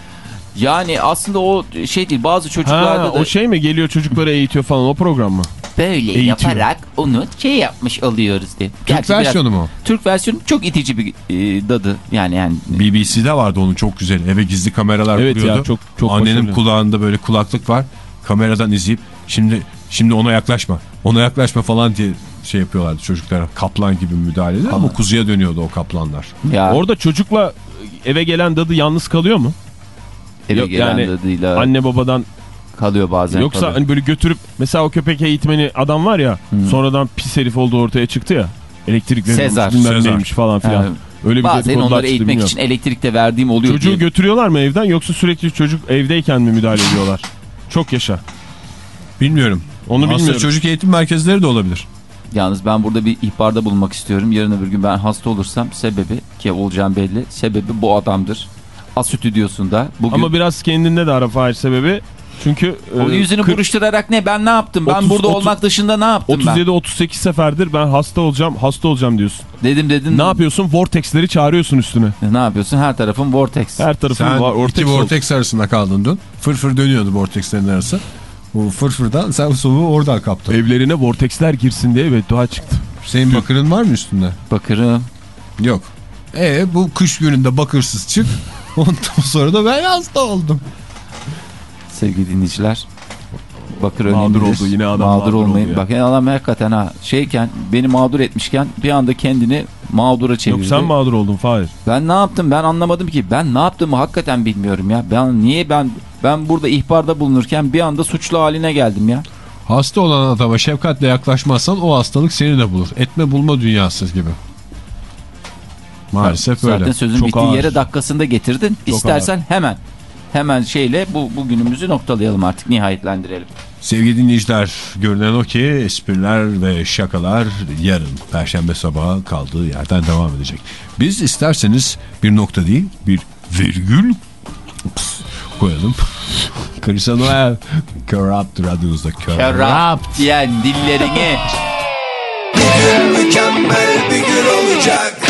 Yani aslında o şey değil bazı Ha, çocuklarda da o şey mi geliyor çocukları eğitiyor falan o program mı? böyle eğitiyor. yaparak onu şey yapmış oluyoruz diye. Türk Gerçi biraz- versiyonu mu? Türk versiyonu çok itici bir e, dadı yani yani BBC'de vardı onun çok güzel. Eve gizli kameralar Evet kuruyordu. ya çok çok Annenin başarılı. kulağında böyle kulaklık var. Kameradan izleyip şimdi şimdi ona yaklaşma. Ona yaklaşma falan diye şey yapıyorlardı çocuklara. Kaplan gibi müdahale ama kuzuya dönüyordu o kaplanlar. ya Orada çocukla eve gelen dadı yalnız kalıyor mu? Eve yok, gelen yani dadıyla Anne babadan kalıyor bazen. yoksa kalıyor. hani böyle götürüp mesela o köpek eğitmeni adam var ya Hmm. sonradan pis herif olduğu ortaya çıktı ya. Elektrik veriyormuş Sezar. bilmem Sezar. neymiş falan filan. Ha, Öyle bir bazen onları eğitmek bilmiyorum. için elektrikte verdiğim oluyor Çocuğu diye. götürüyorlar mı evden yoksa sürekli çocuk evdeyken mi müdahale ediyorlar? Çok yaşa. Bilmiyorum. Onu Aslında bilmiyorum. çocuk eğitim merkezleri de olabilir. Yalnız ben burada bir ihbarda bulunmak istiyorum. Yarın öbür gün ben hasta olursam sebebi ki olacağım belli. Sebebi bu adamdır. A stüdyosunda bugün Ama biraz kendinde de ara Fahir sebebi. Çünkü o e, yüzünü 40 buruşturarak ne ben ne yaptım? Ben 30, burada 30, olmak dışında ne yaptım ben? 37-38 seferdir ben hasta olacağım hasta olacağım diyorsun. Dedim dedim. Ne yapıyorsun? Vortex'leri çağırıyorsun üstüne. Ne yapıyorsun? Her tarafım vortex. Her tarafın Sen var. Vortex iki oldu. vortex arasında kaldın dün. Fırfır dönüyordu vortexlerin arası. Bu fırfırdan sen soğuğu oradan kaptın. Evlerine vortexler girsin diye beddua çıktı. Senin bakırın var mı üstünde? Bakırım. Yok. E bu kış gününde bakırsız çık. Ondan sonra da ben hasta oldum. Sevgili dinleyiciler. Bakır Mağdur önemlidir. oldu, yine adam mağdur mağdur olmayın. oldu. Bak yani adam hakikaten ha şeyken beni mağdur etmişken bir anda kendini mağdura çevirdi. Yok sen mağdur oldun Fahir. Ben ne yaptım ben anlamadım ki. Ben ne yaptığımı hakikaten bilmiyorum ya. Ben niye ben ben burada ihbarda bulunurken bir anda suçlu haline geldim ya. Hasta olan adama şefkatle yaklaşmazsan o hastalık seni de bulur. Etme bulma dünyası gibi. Maalesef Zaten öyle. sözün Çok bittiği ağır. yere dakikasında getirdin. İstersen hemen hemen şeyle bu bugünümüzü noktalayalım artık nihayetlendirelim. Sevgili dinleyiciler, görünen o ki espriler ve şakalar yarın Perşembe sabahı kaldığı yerden devam edecek. Biz isterseniz bir nokta değil, bir virgül koyalım. Chris Noel, Corrupt radyonuzda Corrupt diyen dillerini Mükemmel bir gün olacak